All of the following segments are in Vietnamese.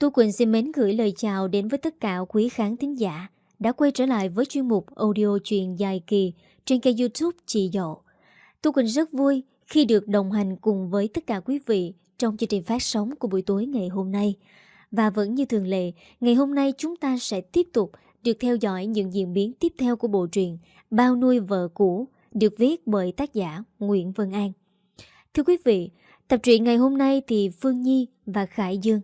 Tu Quỳnh xin mến gửi lời chào đến với tất cả quý khán thính giả đã quay trở lại với chuyên mục audio truyền dài kỳ trên kênh youtube Chị Dậu. Tu Quỳnh rất vui khi được đồng hành cùng với tất cả quý vị trong chương trình phát sóng của buổi tối ngày hôm nay. Và vẫn như thường lệ, ngày hôm nay chúng ta sẽ tiếp tục được theo dõi những diễn biến tiếp theo của bộ truyện Bao nuôi vợ cũ được viết bởi tác giả Nguyễn Vân An. Thưa quý vị, tập truyện ngày hôm nay thì Phương Nhi và Khải Dương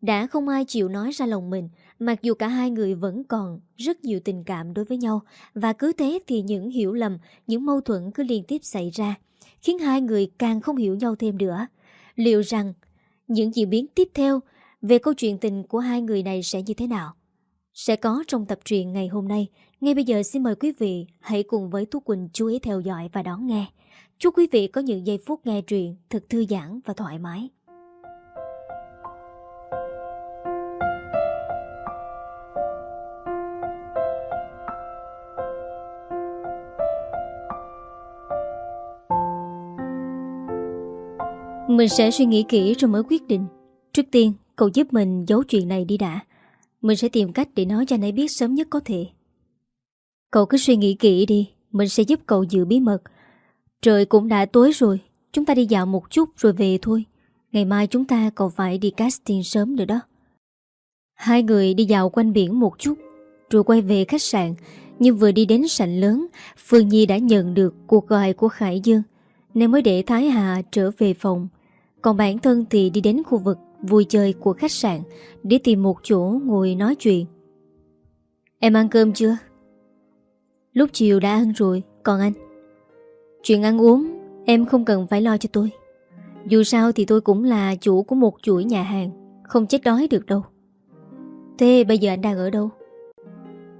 đã không ai chịu nói ra lòng mình mặc dù cả hai người vẫn còn rất nhiều tình cảm đối với nhau và cứ thế thì những hiểu lầm, những mâu thuẫn cứ liên tiếp xảy ra khiến hai người càng không hiểu nhau thêm nữa. Liệu rằng những diễn biến tiếp theo về câu chuyện tình của hai người này sẽ như thế nào? Sẽ có trong tập truyện ngày hôm nay. Ngay bây giờ xin mời quý vị hãy cùng với Tú Quỳnh chú ý theo dõi và đón nghe. Chúc quý vị có những giây phút nghe truyện thật thư giãn và thoải mái. Mình sẽ suy nghĩ kỹ rồi mới quyết định. Trước tiên, cậu giúp mình giấu chuyện này đi đã. Mình sẽ tìm cách để nói cho anh ấy biết sớm nhất có thể. Cậu cứ suy nghĩ kỹ đi, Mình sẽ giúp cậu giữ bí mật. Trời cũng đã tối rồi, Chúng ta đi dạo một chút rồi về thôi. Ngày mai chúng ta còn phải đi casting sớm nữa đó. Hai người đi dạo quanh biển một chút, Rồi quay về khách sạn. Nhưng vừa đi đến sảnh lớn, Phương Nhi đã nhận được cuộc gọi của Khải Dương. Nên mới để Thái Hà trở về phòng còn bản thân thì đi đến khu vực vui chơi của khách sạn để tìm một chỗ ngồi nói chuyện. Em ăn cơm chưa? Lúc chiều đã ăn rồi, còn anh? Chuyện ăn uống, em không cần phải lo cho tôi. Dù sao thì tôi cũng là chủ của một chuỗi nhà hàng, không chết đói được đâu. Thế bây giờ anh đang ở đâu?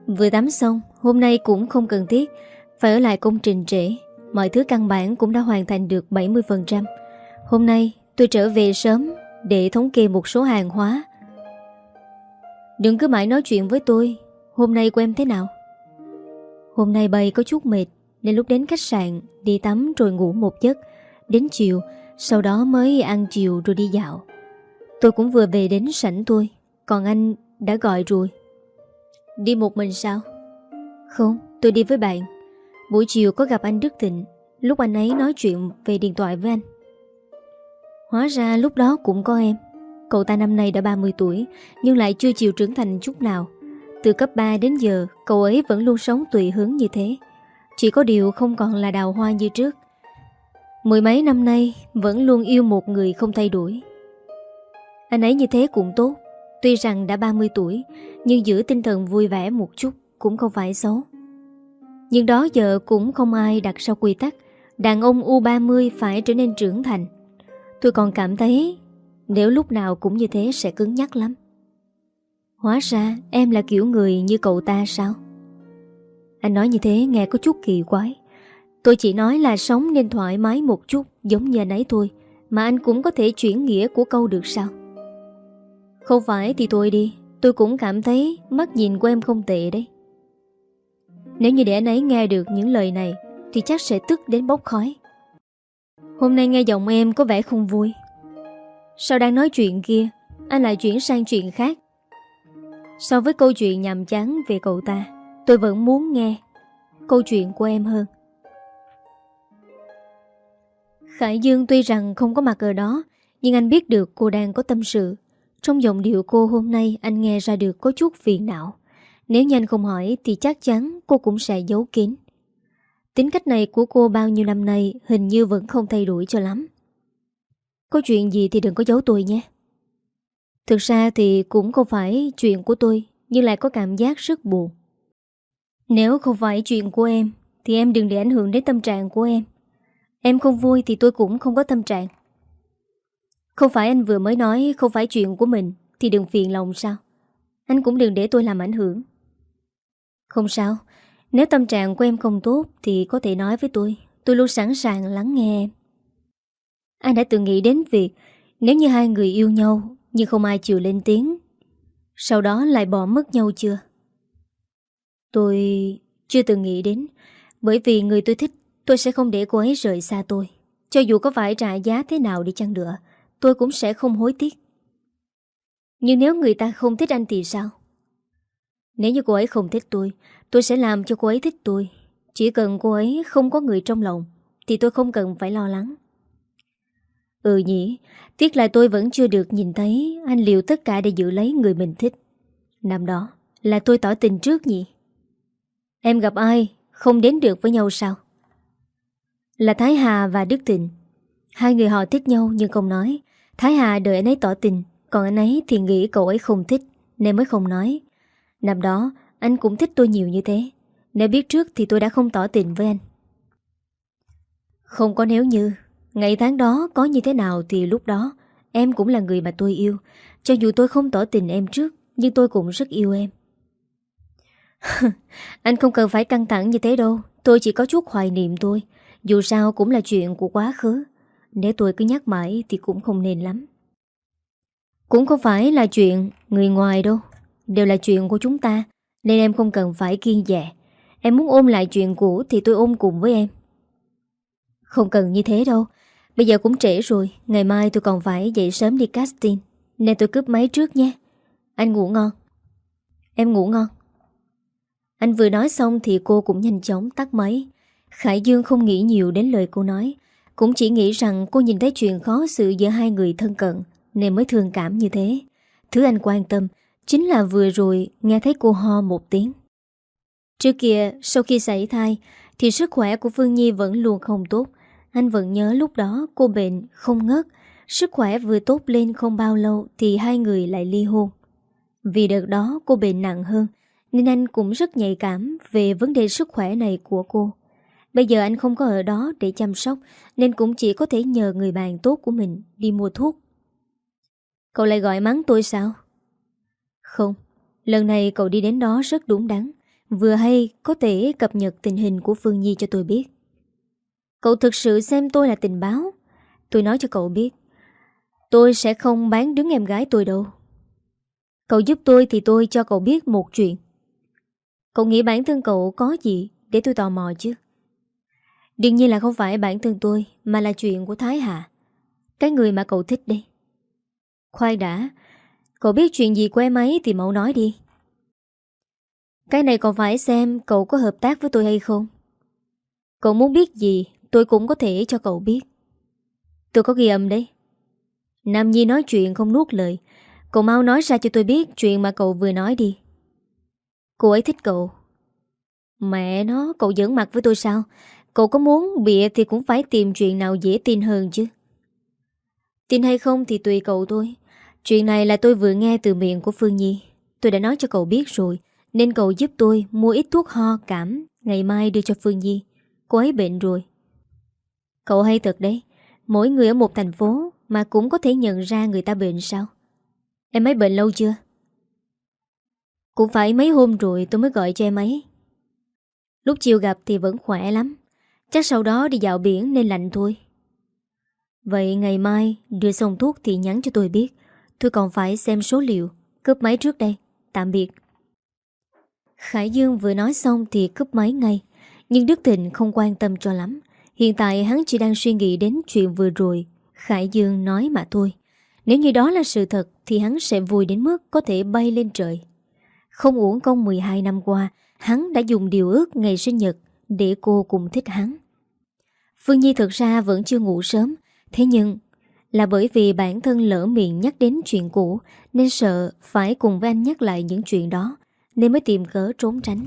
Vừa tắm xong, hôm nay cũng không cần thiết, phải ở lại công trình trễ. Mọi thứ căn bản cũng đã hoàn thành được 70%. Hôm nay Tôi trở về sớm để thống kê một số hàng hóa. Đừng cứ mãi nói chuyện với tôi, hôm nay của em thế nào? Hôm nay bay có chút mệt nên lúc đến khách sạn đi tắm rồi ngủ một giấc. Đến chiều, sau đó mới ăn chiều rồi đi dạo. Tôi cũng vừa về đến sảnh tôi, còn anh đã gọi rồi. Đi một mình sao? Không, tôi đi với bạn. Buổi chiều có gặp anh Đức Thịnh, lúc anh ấy nói chuyện về điện thoại với anh. Hóa ra lúc đó cũng có em. Cậu ta năm nay đã 30 tuổi, Nhưng lại chưa chịu trưởng thành chút nào. Từ cấp 3 đến giờ, Cậu ấy vẫn luôn sống tùy hướng như thế. Chỉ có điều không còn là đào hoa như trước. Mười mấy năm nay, Vẫn luôn yêu một người không thay đổi. Anh ấy như thế cũng tốt. Tuy rằng đã 30 tuổi, Nhưng giữ tinh thần vui vẻ một chút Cũng không phải xấu. Nhưng đó giờ cũng không ai đặt sau quy tắc. Đàn ông U30 phải trở nên trưởng thành. Tôi còn cảm thấy Nếu lúc nào cũng như thế sẽ cứng nhắc lắm. Hóa ra em là kiểu người như cậu ta sao? Anh nói như thế nghe có chút kỳ quái. Tôi chỉ nói là sống nên thoải mái một chút, Giống như anh ấy thôi, Mà anh cũng có thể chuyển nghĩa của câu được sao? Không phải thì tôi đi, Tôi cũng cảm thấy mắt nhìn của em không tệ đấy. Nếu như để anh ấy nghe được những lời này, Thì chắc sẽ tức đến bốc khói. Hôm nay nghe giọng em có vẻ không vui. Sao đang nói chuyện kia, Anh lại chuyển sang chuyện khác? So với câu chuyện nhàm chán về cậu ta, Tôi vẫn muốn nghe Câu chuyện của em hơn. Khải Dương tuy rằng không có mặt ở đó, Nhưng anh biết được cô đang có tâm sự. Trong giọng điệu cô hôm nay, Anh nghe ra được có chút phiền não. Nếu nhanh không hỏi Thì chắc chắn cô cũng sẽ giấu kín. Tính cách này của cô bao nhiêu năm nay hình như vẫn không thay đổi cho lắm. Có chuyện gì thì đừng có giấu tôi nhé. Thực ra thì cũng không phải chuyện của tôi, nhưng lại có cảm giác rất buồn. Nếu không phải chuyện của em, thì em đừng để ảnh hưởng đến tâm trạng của em. Em không vui thì tôi cũng không có tâm trạng. Không phải anh vừa mới nói không phải chuyện của mình, thì đừng phiền lòng sao? Anh cũng đừng để tôi làm ảnh hưởng. Không sao, nếu tâm trạng của em không tốt Thì có thể nói với tôi. Tôi luôn sẵn sàng lắng nghe. Em Anh đã từng nghĩ đến việc Nếu như hai người yêu nhau Nhưng không ai chịu lên tiếng, Sau đó lại bỏ mất nhau chưa? Tôi chưa từng nghĩ đến, Bởi vì người tôi thích, Tôi sẽ không để cô ấy rời xa tôi. Cho dù có phải trả giá thế nào đi chăng nữa, Tôi cũng sẽ không hối tiếc. Nhưng nếu người ta không thích anh thì sao? Nếu như cô ấy không thích tôi Tôi sẽ làm cho cô ấy thích tôi. Chỉ cần cô ấy không có người trong lòng, Thì tôi không cần phải lo lắng. Ừ nhỉ, Tiếc là tôi vẫn chưa được nhìn thấy Anh liều tất cả để giữ lấy người mình thích. Năm đó, là tôi tỏ tình trước nhỉ? Em gặp ai, Không đến được với nhau sao? Là Thái Hà và Đức Tịnh Hai người họ thích nhau nhưng không nói. Thái Hà đợi anh ấy tỏ tình, Còn anh ấy thì nghĩ cậu ấy không thích, Nên mới không nói. Năm đó anh cũng thích tôi nhiều như thế. Nếu biết trước thì tôi đã không tỏ tình với anh. Không có nếu như. Ngày tháng đó có như thế nào thì lúc đó, Em cũng là người mà tôi yêu. Cho dù tôi không tỏ tình em trước, Nhưng tôi cũng rất yêu em. Anh không cần phải căng thẳng như thế đâu. Tôi chỉ có chút hoài niệm thôi. Dù sao cũng là chuyện của quá khứ. Nếu tôi cứ nhắc mãi thì cũng không nên lắm. Cũng không phải là chuyện người ngoài đâu. Đều là chuyện của chúng ta. Nên em không cần phải kiên dè. Em muốn ôm lại chuyện cũ Thì tôi ôm cùng với em. Không cần như thế đâu. Bây giờ cũng trễ rồi. Ngày mai tôi còn phải dậy sớm đi casting. Nên tôi cướp máy trước nhé. Anh ngủ ngon. Em ngủ ngon. Anh vừa nói xong thì cô cũng nhanh chóng tắt máy. Khải Dương không nghĩ nhiều đến lời cô nói. Cũng chỉ nghĩ rằng cô nhìn thấy chuyện khó xử giữa hai người thân cận Nên mới thương cảm như thế. Thứ anh quan tâm Chính là vừa rồi nghe thấy cô ho một tiếng. Trước kia, sau khi xảy thai, Thì sức khỏe của Phương Nhi vẫn luôn không tốt. Anh vẫn nhớ lúc đó cô bệnh không ngớt, Sức khỏe vừa tốt lên không bao lâu Thì hai người lại ly hôn. Vì đợt đó cô bệnh nặng hơn, Nên anh cũng rất nhạy cảm Về vấn đề sức khỏe này của cô. Bây giờ anh không có ở đó để chăm sóc, Nên cũng chỉ có thể nhờ người bạn tốt của mình Đi mua thuốc. Cậu lại gọi mắng tôi sao? Không, lần này cậu đi đến đó rất đúng đắn. Vừa hay có thể cập nhật tình hình của Phương Nhi cho tôi biết. Cậu thực sự xem tôi là tình báo? Tôi nói cho cậu biết. Tôi sẽ không bán đứng em gái tôi đâu. Cậu giúp tôi thì tôi cho cậu biết một chuyện. Cậu nghĩ bản thân cậu có gì để tôi tò mò chứ? Đương nhiên là không phải bản thân tôi Mà là chuyện của Thái Hà. Cái người mà cậu thích đây. Khoan đã Cậu biết chuyện gì của em ấy thì mẫu nói đi. Cái này còn phải xem cậu có hợp tác với tôi hay không. Cậu muốn biết gì, Tôi cũng có thể cho cậu biết. Tôi có ghi âm đấy. Nam Nhi nói chuyện không nuốt lời. Cậu mau nói ra cho tôi biết Chuyện mà cậu vừa nói đi. Cô ấy thích cậu. Mẹ nó, cậu giỡn mặt với tôi sao? Cậu có muốn bịa thì cũng phải tìm chuyện nào dễ tin hơn chứ. Tin hay không thì tùy cậu thôi. Chuyện này là tôi vừa nghe từ miệng của Phương Nhi. Tôi đã nói cho cậu biết rồi, Nên cậu giúp tôi mua ít thuốc ho, cảm, Ngày mai đưa cho Phương Nhi. Cô ấy bệnh rồi. Cậu hay thật đấy, Mỗi người ở một thành phố Mà cũng có thể nhận ra người ta bệnh sao? Em ấy bệnh lâu chưa? Cũng phải mấy hôm rồi tôi mới gọi cho em ấy. Lúc chiều gặp thì vẫn khỏe lắm, Chắc sau đó đi dạo biển nên lạnh thôi. Vậy ngày mai đưa xong thuốc thì nhắn cho tôi biết Tôi còn phải xem số liệu. Cướp máy trước đây. Tạm biệt. Khải Dương vừa nói xong thì cướp máy ngay. Nhưng Đức Thịnh không quan tâm cho lắm. Hiện tại hắn chỉ đang suy nghĩ đến chuyện vừa rồi. Khải Dương nói mà thôi. Nếu như đó là sự thật Thì hắn sẽ vui đến mức có thể bay lên trời. Không uổng công 12 năm qua, Hắn đã dùng điều ước ngày sinh nhật Để cô cùng thích hắn. Phương Nhi thực ra vẫn chưa ngủ sớm. Thế nhưng là bởi vì bản thân lỡ miệng nhắc đến chuyện cũ, Nên sợ phải cùng với anh nhắc lại những chuyện đó, Nên mới tìm cớ trốn tránh.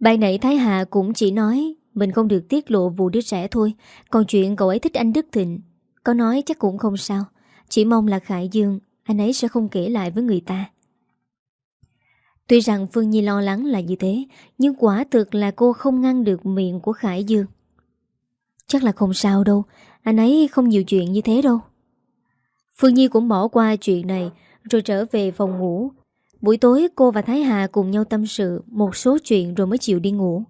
Bạn nãy Thái Hà cũng chỉ nói, Mình không được tiết lộ vụ đứa trẻ thôi, Còn chuyện cậu ấy thích anh Đức Thịnh. Có nói chắc cũng không sao, Chỉ mong là Khải Dương, Anh ấy sẽ không kể lại với người ta. Tuy rằng Phương Nhi lo lắng là như thế, Nhưng quả thực là cô không ngăn được miệng của Khải Dương. Chắc là không sao đâu anh ấy không nhiều chuyện như thế đâu. Phương Nhi cũng bỏ qua chuyện này, Rồi trở về phòng ngủ. Buổi tối, cô và Thái Hà cùng nhau tâm sự Một số chuyện rồi mới chịu đi ngủ.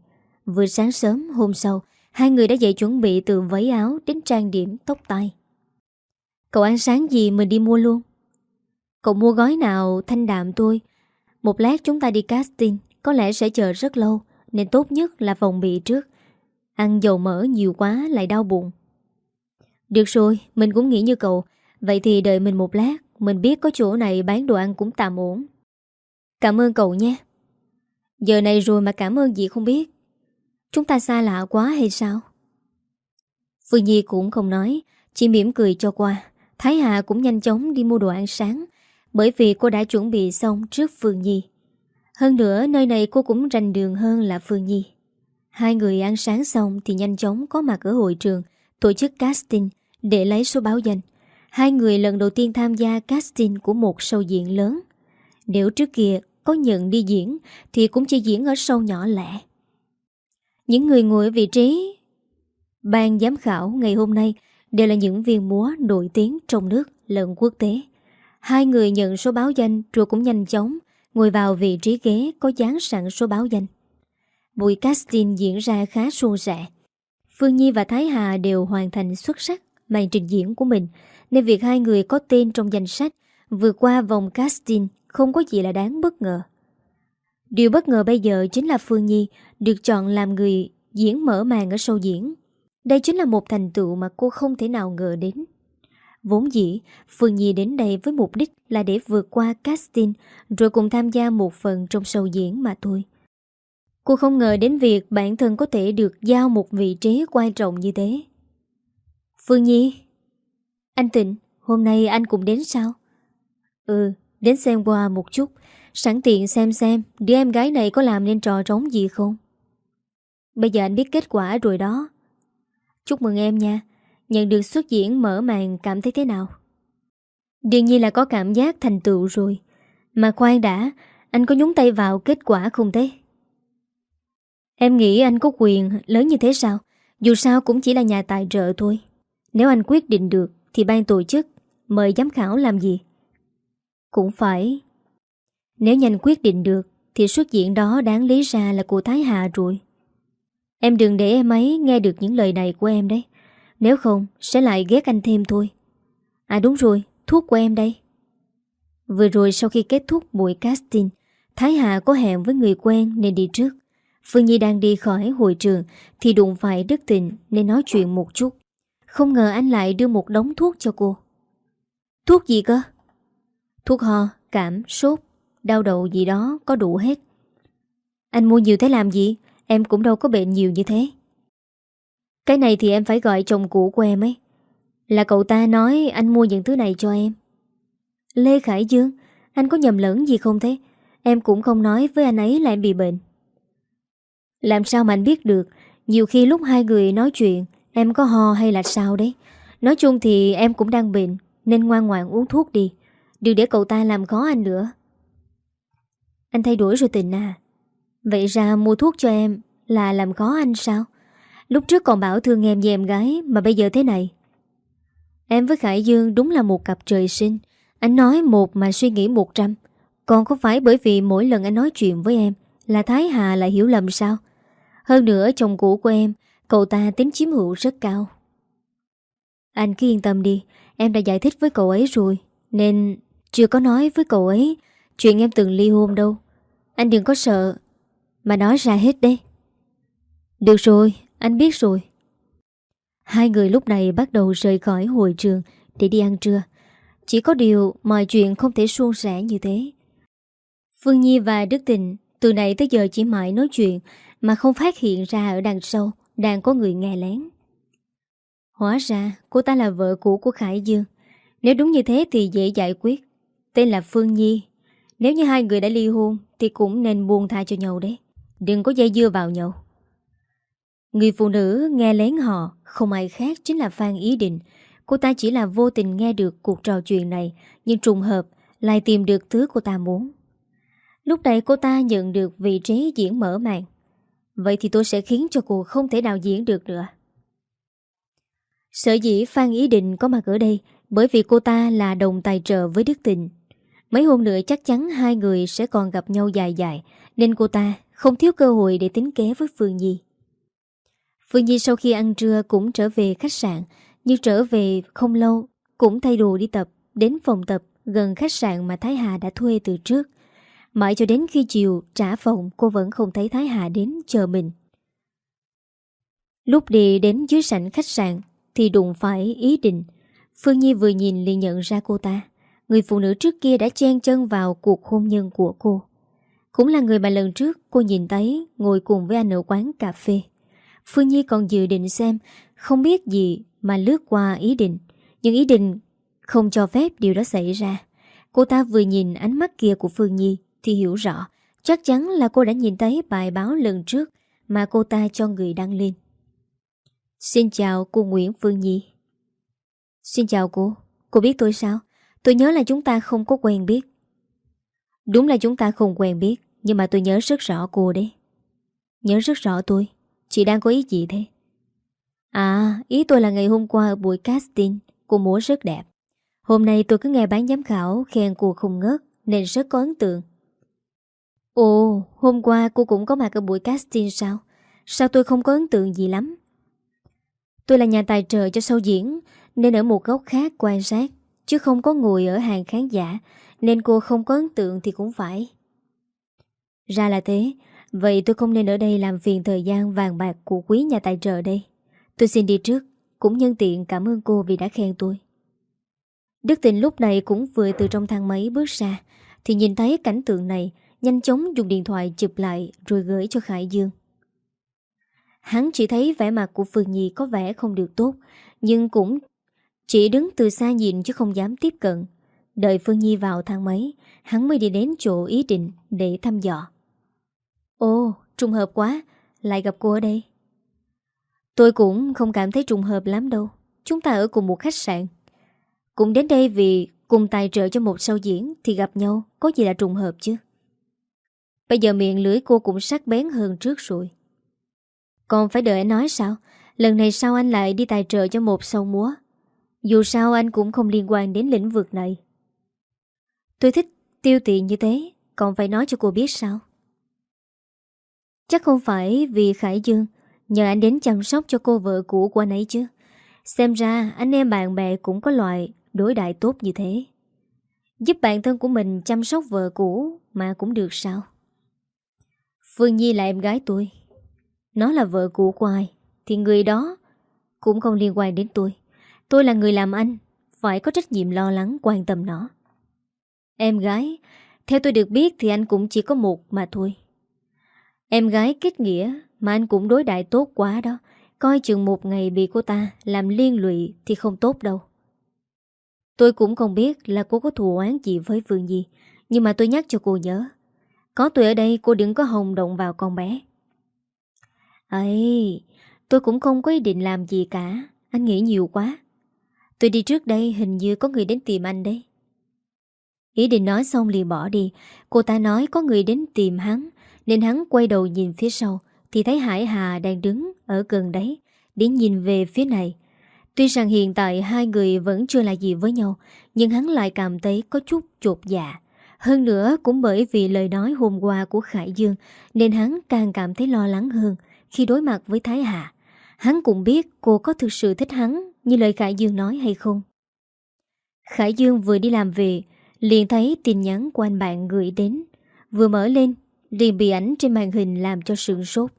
Vừa sáng sớm, hôm sau, Hai người đã dậy chuẩn bị từ váy áo Đến trang điểm tóc tai. Cậu ăn sáng gì mình đi mua luôn? Cậu mua gói nào thanh đạm tôi? Một lát chúng ta đi casting, Có lẽ sẽ chờ rất lâu, Nên tốt nhất là phòng bị trước. Ăn dầu mỡ nhiều quá lại đau bụng được rồi, mình cũng nghĩ như cậu. Vậy thì đợi mình một lát Mình biết có chỗ này bán đồ ăn cũng tạm ổn. Cảm ơn cậu nhé. Giờ này rồi mà cảm ơn gì không biết. Chúng ta xa lạ quá hay sao? Phương Nhi cũng không nói Chỉ mỉm cười cho qua. Thái Hà cũng nhanh chóng đi mua đồ ăn sáng Bởi vì cô đã chuẩn bị xong trước Phương Nhi. Hơn nữa nơi này cô cũng rành đường hơn là Phương Nhi. Hai người ăn sáng xong thì nhanh chóng có mặt ở hội trường Tổ chức casting để lấy số báo danh Hai người lần đầu tiên tham gia casting của một show diễn lớn Nếu trước kia có nhận đi diễn, thì cũng chỉ diễn ở show nhỏ lẻ Những người ngồi ở vị trí Ban giám khảo ngày hôm nay đều là những viên múa nổi tiếng trong nước lẫn quốc tế. Hai người nhận số báo danh rồi cũng nhanh chóng ngồi vào vị trí ghế có dán sẵn số báo danh. Buổi casting diễn ra khá suôn sẻ. Phương Nhi và Thái Hà đều hoàn thành xuất sắc màn trình diễn của mình nên việc hai người có tên trong danh sách vượt qua vòng casting không có gì là đáng bất ngờ. Điều bất ngờ bây giờ chính là Phương Nhi được chọn làm người diễn mở màn ở show diễn. Đây chính là một thành tựu mà cô không thể nào ngờ đến. Vốn dĩ, Phương Nhi đến đây với mục đích là để vượt qua casting rồi cùng tham gia một phần trong show diễn mà thôi. Cô không ngờ đến việc bản thân có thể được giao một vị trí quan trọng như thế. Phương Nhi? Anh Tịnh, hôm nay anh cũng đến sao? Ừ, đến xem qua một chút, sẵn tiện xem xem đứa em gái này có làm nên trò trống gì không? Bây giờ anh biết kết quả rồi đó. Chúc mừng em nha. Nhận được xuất diễn mở màn cảm thấy thế nào? Đương nhiên là có cảm giác thành tựu rồi. Mà khoan đã Anh có nhúng tay vào kết quả không thế? Em nghĩ anh có quyền lớn như thế sao? Dù sao cũng chỉ là nhà tài trợ thôi nếu anh quyết định được, Thì ban tổ chức Mời giám khảo làm gì? Cũng phải. Nếu nhanh quyết định được, Thì xuất diễn đó đáng lý ra là của Thái Hà rồi. Em đừng để em ấy nghe được những lời này của em đấy. Nếu không, sẽ lại ghét anh thêm thôi. À đúng rồi, Thuốc của em đây. Vừa rồi sau khi kết thúc buổi casting, Thái Hà có hẹn với người quen nên đi trước. Phương Nhi đang đi khỏi hội trường Thì đụng phải Đức Tình Nên nói chuyện một chút. Không ngờ anh lại đưa một đống thuốc cho cô. Thuốc gì cơ? Thuốc ho, cảm, sốt Đau đầu gì đó có đủ hết. Anh mua nhiều thế làm gì? Em cũng đâu có bệnh nhiều như thế. Cái này thì em phải gọi chồng cũ của em ấy. Là cậu ta nói anh mua những thứ này cho em. Lê Khải Dương Anh có nhầm lẫn gì không thế? Em cũng không nói với anh ấy là em bị bệnh. Làm sao mà anh biết được Nhiều khi lúc hai người nói chuyện Em có ho hay là sao đấy? Nói chung thì em cũng đang bệnh, Nên ngoan ngoãn uống thuốc đi. Đừng để cậu ta làm khó anh nữa. Anh thay đổi rồi tình à. Vậy ra mua thuốc cho em Là làm khó anh sao? Lúc trước còn bảo thương em và em gái, Mà bây giờ thế này. Em với Khải Dương đúng là một cặp trời sinh. Anh nói một mà suy nghĩ một trăm. Còn có phải bởi vì mỗi lần anh nói chuyện với em Là Thái Hà lại hiểu lầm sao? Hơn nữa chồng cũ của em Cậu ta tính chiếm hữu rất cao. Anh cứ yên tâm đi Em đã giải thích với cậu ấy rồi. Nên chưa có nói với cậu ấy Chuyện em từng ly hôn đâu. Anh đừng có sợ mà nói ra hết đấy. Được rồi, anh biết rồi. Hai người lúc này bắt đầu rời khỏi hội trường Để đi ăn trưa. Chỉ có điều mọi chuyện không thể suôn sẻ như thế. Phương Nhi và Đức Tình Từ nãy tới giờ chỉ mãi nói chuyện Mà không phát hiện ra ở đằng sau. Đang có người nghe lén. Hóa ra, cô ta là vợ cũ của Khải Dương. Nếu đúng như thế thì dễ giải quyết. Tên là Phương Nhi. Nếu như hai người đã ly hôn, Thì cũng nên buông tha cho nhau đấy. Đừng có dây dưa vào nhau. Người phụ nữ nghe lén họ, Không ai khác chính là Phan Ý Định. Cô ta chỉ là vô tình nghe được cuộc trò chuyện này, Nhưng trùng hợp, Lại tìm được thứ cô ta muốn. Lúc này cô ta nhận được vị trí diễn mở màn Vậy thì tôi sẽ khiến cho cô không thể nào diễn được nữa Sở dĩ Phan Ý Định có mặt ở đây Bởi vì cô ta là đồng tài trợ với Đức Tình Mấy hôm nữa chắc chắn hai người sẽ còn gặp nhau dài dài Nên cô ta không thiếu cơ hội để tính kế với Phương Nhi. Phương Nhi sau khi ăn trưa cũng trở về khách sạn, nhưng trở về không lâu cũng thay đồ đi tập, đến phòng tập gần khách sạn mà Thái Hà đã thuê từ trước. Mãi cho đến khi chiều, trả phòng, cô vẫn không thấy Thái Hà đến chờ mình. Lúc đi đến dưới sảnh khách sạn, thì đụng phải ý định. Phương Nhi vừa nhìn liền nhận ra cô ta. Người phụ nữ trước kia đã chen chân vào cuộc hôn nhân của cô Cũng là người mà lần trước cô nhìn thấy Ngồi cùng với anh ở quán cà phê Phương Nhi còn dự định xem, Không biết gì mà lướt qua ý định Nhưng ý định không cho phép điều đó xảy ra Cô ta vừa nhìn ánh mắt kia của Phương Nhi thì hiểu rõ. Chắc chắn là cô đã nhìn thấy bài báo lần trước Mà cô ta cho người đăng lên. Xin chào cô Nguyễn Phương Nhi. Xin chào cô. Cô biết tôi sao? Tôi nhớ là chúng ta không có quen biết. Đúng là chúng ta không quen biết, Nhưng mà tôi nhớ rất rõ cô đấy. Nhớ rất rõ tôi. Chị đang có ý gì thế? À ý tôi là ngày hôm qua ở buổi casting, Cô múa rất đẹp. Hôm nay tôi cứ nghe bán giám khảo Khen cô không ngớt, Nên rất có ấn tượng. Ồ, hôm qua cô cũng có mặt ở buổi casting sao? Sao tôi không có ấn tượng gì lắm? Tôi là nhà tài trợ cho sâu diễn, Nên ở một góc khác quan sát, Chứ không có ngồi ở hàng khán giả, Nên cô không có ấn tượng thì cũng phải. Ra là thế, Vậy tôi không nên ở đây làm phiền thời gian vàng bạc của quý nhà tài trợ đây. Tôi xin đi trước, Cũng nhân tiện cảm ơn cô vì đã khen tôi. Đức Tình lúc này cũng vừa từ trong thang máy bước ra, Thì nhìn thấy cảnh tượng này Nhanh chóng dùng điện thoại chụp lại Rồi gửi cho Khải Dương. Hắn chỉ thấy vẻ mặt của Phương Nhi có vẻ không được tốt Nhưng cũng chỉ đứng từ xa nhìn chứ không dám tiếp cận. Đợi Phương Nhi vào thang máy Hắn mới đi đến chỗ ý định để thăm dò. Ồ, trùng hợp quá Lại gặp cô ở đây. Tôi cũng không cảm thấy trùng hợp lắm đâu Chúng ta ở cùng một khách sạn. Cũng đến đây vì cùng tài trợ cho một sau diễn Thì gặp nhau Có gì là trùng hợp chứ? Bây giờ miệng lưỡi cô cũng sắc bén hơn trước rồi. Còn phải đợi anh nói sao? Lần này sao anh lại đi tài trợ cho một sâu múa? Dù sao anh cũng không liên quan đến lĩnh vực này. Tôi thích tiêu tiền như thế Còn phải nói cho cô biết sao? Chắc không phải vì Khải Dương, Nhờ anh đến chăm sóc cho cô vợ cũ của anh ấy chứ. Xem ra anh em bạn bè cũng có loại đối đại tốt như thế. Giúp bạn thân của mình chăm sóc vợ cũ mà cũng được sao? Phương Nhi là em gái tôi. Nó là vợ cũ của ai? Thì người đó cũng không liên quan đến tôi. Tôi là người làm anh, Phải có trách nhiệm lo lắng, quan tâm nó. Em gái, Theo tôi được biết thì anh cũng chỉ có một mà thôi. Em gái kết nghĩa Mà anh cũng đối đại tốt quá đó. Coi chừng một ngày bị cô ta Làm liên lụy thì không tốt đâu. Tôi cũng không biết là cô có thù oán gì với Phương Nhi, Nhưng mà tôi nhắc cho cô nhớ có tôi ở đây, cô đừng có hồng động vào con bé. Ấy, tôi cũng không có ý định làm gì cả. Anh nghĩ nhiều quá. Tôi đi trước đây, hình như có người đến tìm anh đấy. Ý định nói xong liền bỏ đi. Cô ta nói có người đến tìm hắn, Nên hắn quay đầu nhìn phía sau, Thì thấy Hải Hà đang đứng ở gần đấy Để nhìn về phía này. Tuy rằng hiện tại hai người vẫn chưa là gì với nhau, Nhưng hắn lại cảm thấy có chút chột dạ. Hơn nữa, cũng bởi vì lời nói hôm qua của Khải Dương, Nên hắn càng cảm thấy lo lắng hơn Khi đối mặt với Thái Hà Hắn cũng biết cô có thực sự thích hắn Như lời Khải Dương nói hay không. Khải Dương vừa đi làm về, Liền thấy tin nhắn của anh bạn gửi đến. Vừa mở lên, Liền bị ảnh trên màn hình làm cho sượng sốt.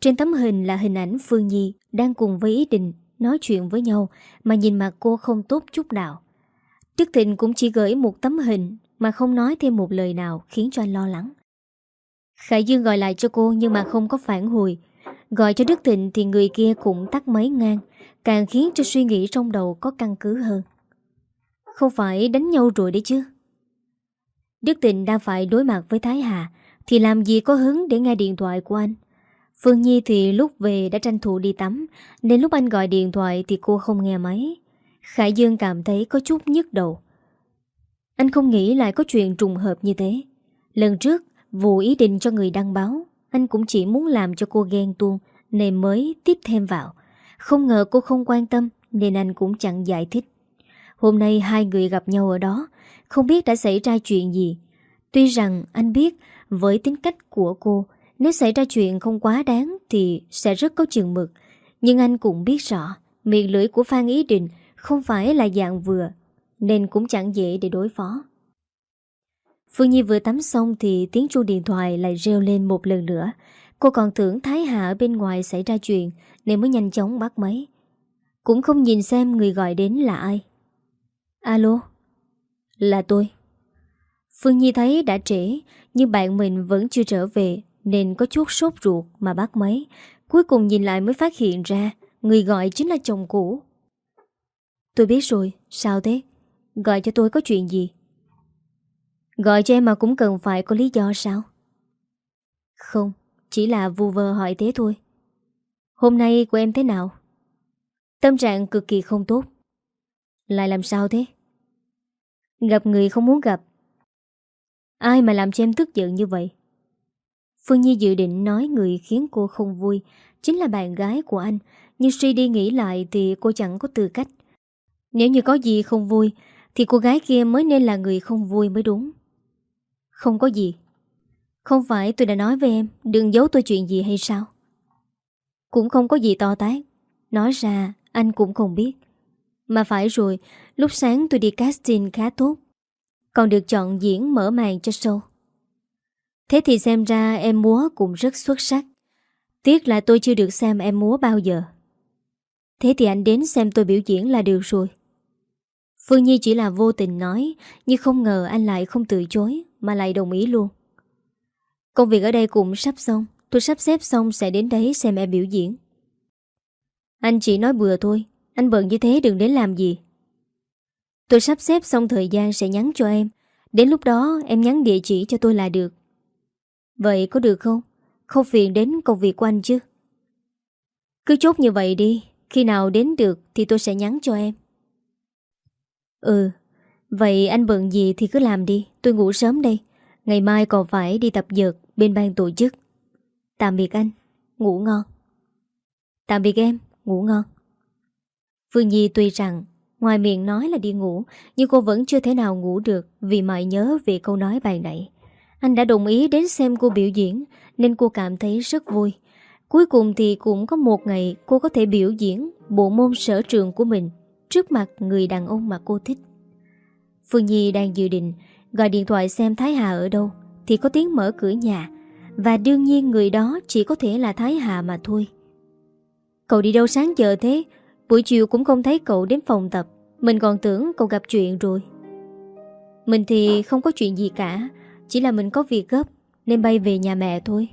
Trên tấm hình là hình ảnh Phương Nhi Đang cùng với ý định Nói chuyện với nhau Mà nhìn mặt cô không tốt chút nào. Đức Thịnh cũng chỉ gửi một tấm hình mà không nói thêm một lời nào Khiến cho anh lo lắng. Khải Dương gọi lại cho cô nhưng mà không có phản hồi. Gọi cho Đức Thịnh thì người kia cũng tắt máy ngang, Càng khiến cho suy nghĩ trong đầu có căn cứ hơn. Không phải đánh nhau rồi đấy chứ? Đức Thịnh đang phải đối mặt với Thái Hà Thì làm gì có hứng để nghe điện thoại của anh? Phương Nhi thì lúc về đã tranh thủ đi tắm, Nên lúc anh gọi điện thoại thì cô không nghe máy. Khải Dương cảm thấy có chút nhức đầu. Anh không nghĩ lại có chuyện trùng hợp như thế. Lần trước, Vụ ý định cho người đăng báo, Anh cũng chỉ muốn làm cho cô ghen tuông, Nên mới tiếp thêm vào. Không ngờ cô không quan tâm, Nên anh cũng chẳng giải thích. Hôm nay hai người gặp nhau ở đó, Không biết đã xảy ra chuyện gì. Tuy rằng anh biết, Với tính cách của cô, Nếu xảy ra chuyện không quá đáng Thì sẽ rất có chừng mực. Nhưng anh cũng biết rõ, Miệng lưỡi của Phan Ý Định Không phải là dạng vừa. Nên cũng chẳng dễ để đối phó. Phương Nhi vừa tắm xong Thì tiếng chuông điện thoại lại reo lên một lần nữa. Cô còn tưởng Thái Hạ ở bên ngoài xảy ra chuyện Nên mới nhanh chóng bắt máy. Cũng không nhìn xem người gọi đến là ai. Alo? Là tôi. Phương Nhi thấy đã trễ Nhưng bạn mình vẫn chưa trở về Nên có chút sốt ruột mà bắt máy. Cuối cùng nhìn lại mới phát hiện ra Người gọi chính là chồng cũ. Tôi biết rồi, sao thế? Gọi cho tôi có chuyện gì? Gọi cho em mà cũng cần phải có lý do sao? Không, chỉ là vu vơ hỏi thế thôi. Hôm nay của em thế nào? Tâm trạng cực kỳ không tốt. Lại làm sao thế? Gặp người không muốn gặp. Ai mà làm cho em tức giận như vậy? Phương Nhi dự định nói người khiến cô không vui chính là bạn gái của anh, nhưng suy đi nghĩ lại thì cô chẳng có tư cách. Nếu như có gì không vui thì cô gái kia mới nên là người không vui mới đúng. Không có gì. Không phải tôi đã nói với em, Đừng giấu tôi chuyện gì hay sao? Cũng không có gì to tát. Nói ra, anh cũng không biết. Mà phải rồi, Lúc sáng tôi đi casting khá tốt. Còn được chọn diễn mở màn cho show. Thế thì xem ra em múa cũng rất xuất sắc. Tiếc là tôi chưa được xem em múa bao giờ. Thế thì anh đến xem tôi biểu diễn là được rồi. Phương Nhi chỉ là vô tình nói, Nhưng không ngờ anh lại không từ chối, Mà lại đồng ý luôn. Công việc ở đây cũng sắp xong, Tôi sắp xếp xong sẽ đến đấy xem em biểu diễn. Anh chỉ nói bừa thôi, Anh bận như thế đừng đến làm gì. Tôi sắp xếp xong thời gian sẽ nhắn cho em, Đến lúc đó em nhắn địa chỉ cho tôi là được. Vậy có được không? Không phiền đến công việc của anh chứ. Cứ chốt như vậy đi, Khi nào đến được thì tôi sẽ nhắn cho em. Ừ Vậy anh bận gì thì cứ làm đi, Tôi ngủ sớm đây. Ngày mai còn phải đi tập dượt bên ban tổ chức. Tạm biệt anh, Ngủ ngon. Tạm biệt em, Ngủ ngon. Phương Nhi tuy rằng Ngoài miệng nói là đi ngủ, Nhưng cô vẫn chưa thể nào ngủ được Vì mãi nhớ về câu nói bài nãy Anh đã đồng ý đến xem cô biểu diễn, Nên cô cảm thấy rất vui. Cuối cùng thì cũng có một ngày Cô có thể biểu diễn Bộ môn sở trường của mình trước mặt người đàn ông mà cô thích. Phương Nhi đang dự định gọi điện thoại xem Thái Hà ở đâu thì có tiếng mở cửa nhà và đương nhiên người đó chỉ có thể là Thái Hà mà thôi. Cậu đi đâu sáng giờ thế? Buổi chiều cũng không thấy cậu đến phòng tập. Mình còn tưởng cậu gặp chuyện rồi. Mình thì không có chuyện gì cả. Chỉ là mình có việc gấp nên bay về nhà mẹ thôi.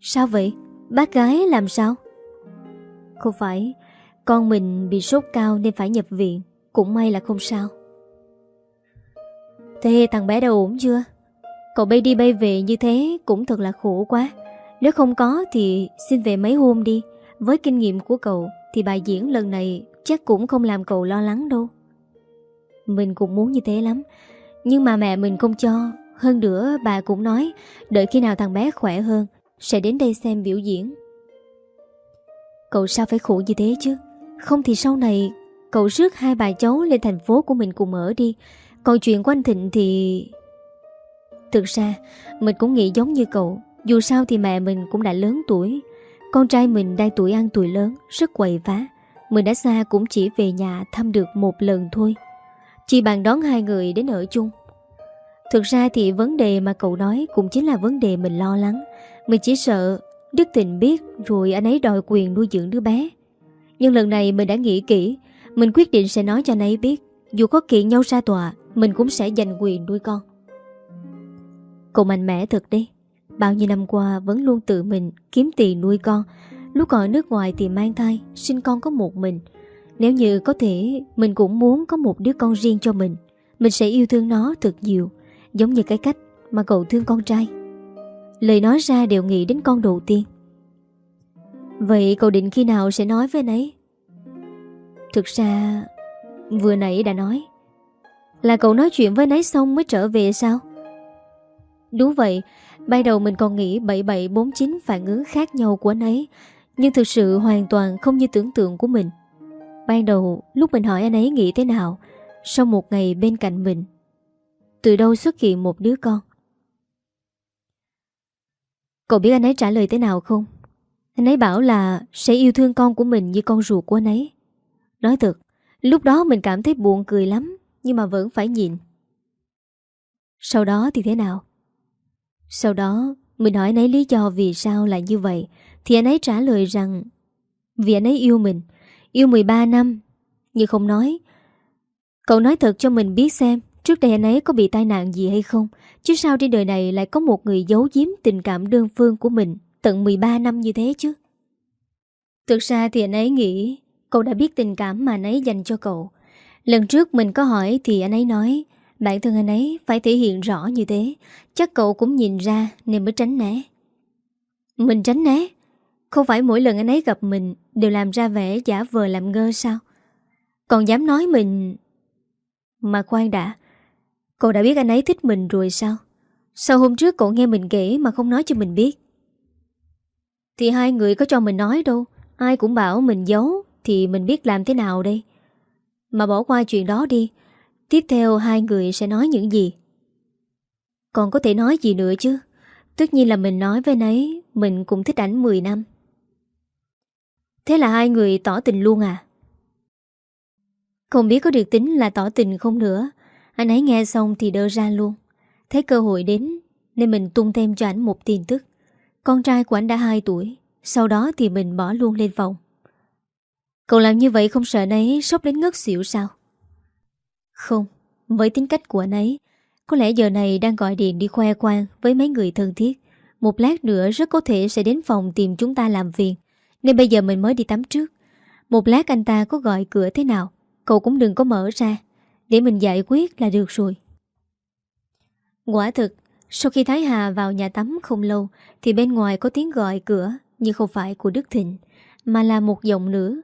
Sao vậy? Bác gái làm sao? Không phải con mình bị sốt cao nên phải nhập viện, Cũng may là không sao. Thế thằng bé đã ổn chưa? Cậu bay đi bay về như thế cũng thật là khổ quá. Nếu không có thì xin về mấy hôm đi. Với kinh nghiệm của cậu Thì bài diễn lần này chắc cũng không làm cậu lo lắng đâu. Mình cũng muốn như thế lắm, Nhưng mà mẹ mình không cho. Hơn nữa, bà cũng nói Đợi khi nào thằng bé khỏe hơn Sẽ đến đây xem biểu diễn. Cậu sao phải khổ như thế chứ? Không thì sau này, Cậu rước hai bà cháu lên thành phố của mình cùng ở đi. Còn chuyện của anh Thịnh thì... Thực ra, Mình cũng nghĩ giống như cậu. Dù sao thì mẹ mình cũng đã lớn tuổi. Con trai mình đang tuổi ăn tuổi lớn, Rất quậy vá. Mình đã xa cũng chỉ về nhà thăm được một lần thôi. Chỉ bạn đón hai người đến ở chung. Thực ra thì vấn đề mà cậu nói Cũng chính là vấn đề mình lo lắng. Mình chỉ sợ Đức Tình biết Rồi anh ấy đòi quyền nuôi dưỡng đứa bé nhưng lần này mình đã nghĩ kỹ. Mình quyết định sẽ nói cho anh ấy biết. Dù có kiện nhau ra tòa Mình cũng sẽ giành quyền nuôi con. Cậu mạnh mẽ thật đi, Bao nhiêu năm qua vẫn luôn tự mình Kiếm tiền nuôi con. Lúc còn ở nước ngoài thì mang thai Sinh con có một mình. Nếu như có thể Mình cũng muốn có một đứa con riêng cho mình. Mình sẽ yêu thương nó thật nhiều. Giống như cái cách mà cậu thương con trai. Lời nói ra đều nghĩ đến con đầu tiên. Vậy cậu định khi nào sẽ nói với anh ấy? Thực ra, Vừa nãy đã nói Là cậu nói chuyện với anh ấy xong mới trở về sao? Đúng vậy, Ban đầu mình còn nghĩ 7749 phản ứng khác nhau của anh ấy, Nhưng thực sự hoàn toàn không như tưởng tượng của mình Ban đầu, lúc mình hỏi anh ấy nghĩ thế nào, Sau một ngày bên cạnh mình, Từ đâu xuất hiện một đứa con Cậu biết anh ấy trả lời thế nào không? Anh ấy bảo là sẽ yêu thương con của mình như con ruột của anh ấy. Nói thật, lúc đó mình cảm thấy buồn cười lắm, nhưng mà vẫn phải nhìn. Sau đó thì thế nào? Sau đó, mình hỏi anh ấy lý do vì sao lại như vậy, thì anh ấy trả lời rằng vì anh ấy yêu mình, yêu 13 năm, nhưng không nói. Cậu nói thật cho mình biết xem, Trước đây anh ấy có bị tai nạn gì hay không Chứ sao trên đời này lại có một người giấu giếm tình cảm đơn phương của mình Tận 13 năm như thế chứ? Thực ra thì anh ấy nghĩ Cậu đã biết tình cảm mà anh ấy dành cho cậu. Lần trước mình có hỏi Thì anh ấy nói Bản thân anh ấy phải thể hiện rõ như thế, Chắc cậu cũng nhìn ra nên mới tránh né. Mình tránh né? Không phải mỗi lần anh ấy gặp mình Đều làm ra vẻ giả vờ làm ngơ sao? Còn dám nói mình Mà khoan đã, Cậu đã biết anh ấy thích mình rồi sao? Sao hôm trước cậu nghe mình kể Mà không nói cho mình biết? Thì hai người có cho mình nói đâu. Ai cũng bảo mình giấu, Thì mình biết làm thế nào đây. Mà bỏ qua chuyện đó đi. Tiếp theo hai người sẽ nói những gì? Còn có thể nói gì nữa chứ? Tất nhiên là mình nói với nấy, Mình cũng thích ảnh 10 năm. Thế là hai người tỏ tình luôn à? Không biết có được tính là tỏ tình không nữa. Anh ấy nghe xong thì đơ ra luôn. Thấy cơ hội đến, Nên mình tung thêm cho ảnh một tin tức. Con trai của anh đã 2 tuổi Sau đó thì mình bỏ luôn lên phòng Cậu làm như vậy không sợ nấy sốc đến ngất xỉu sao không, với tính cách của anh ấy, có lẽ giờ này đang gọi điện đi khoe khoang với mấy người thân thiết. Một lát nữa rất có thể sẽ đến phòng tìm chúng ta làm việc. Nên bây giờ mình mới đi tắm trước. Một lát anh ta có gọi cửa thế nào, cậu cũng đừng có mở ra. Để mình giải quyết là được rồi. Quả thực, sau khi Thái Hà vào nhà tắm không lâu thì bên ngoài có tiếng gọi cửa, nhưng không phải của Đức Thịnh, mà là một giọng nữ.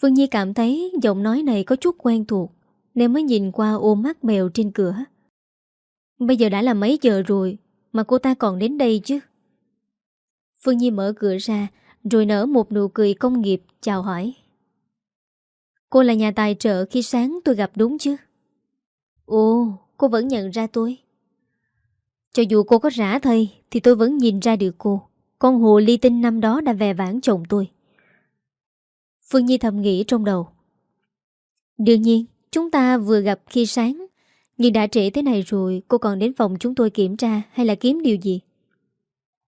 Phương Nhi cảm thấy giọng nói này có chút quen thuộc, nên mới nhìn qua ôm mắt mèo trên cửa. Bây giờ đã là mấy giờ rồi Mà cô ta còn đến đây chứ? Phương Nhi mở cửa ra, Rồi nở một nụ cười công nghiệp, chào hỏi. Cô là nhà tài trợ khi sáng tôi gặp đúng chứ? Ồ, cô vẫn nhận ra tôi. Cho dù cô có rã thây, Thì tôi vẫn nhìn ra được cô. Con hồ ly tinh năm đó đã về vãn chồng tôi. Phương Nhi thầm nghĩ trong đầu. Đương nhiên, Chúng ta vừa gặp khi sáng. Nhưng đã trễ thế này rồi, Cô còn đến phòng chúng tôi kiểm tra Hay là kiếm điều gì?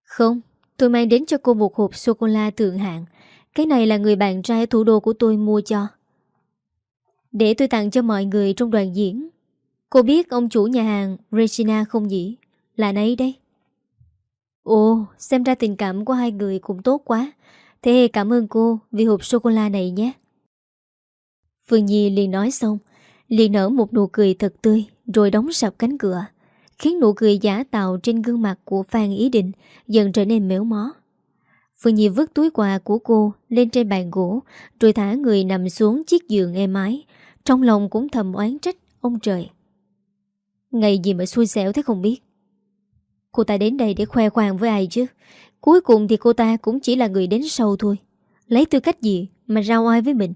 Không, Tôi mang đến cho cô một hộp sô-cô-la thượng hạng. Cái này là người bạn trai thủ đô của tôi mua cho. Để tôi tặng cho mọi người trong đoàn diễn. Cô biết ông chủ nhà hàng Regina không nhỉ? Là nấy đấy Ồ xem ra tình cảm của hai người cũng tốt quá Thế cảm ơn cô vì hộp sô-cô-la này nhé Phương Nhi liền nói xong liền nở một nụ cười thật tươi rồi đóng sập cánh cửa, khiến nụ cười giả tạo trên gương mặt của Phan Ý Định dần trở nên méo mó. Phương Nhi vứt túi quà của cô lên trên bàn gỗ rồi thả người nằm xuống chiếc giường êm ái, trong lòng cũng thầm oán trách ông trời. Ngày gì mà xui xẻo thế không biết. Cô ta đến đây để khoe khoang với ai chứ? Cuối cùng thì cô ta cũng chỉ là người đến sau thôi. Lấy tư cách gì mà ra oai với mình?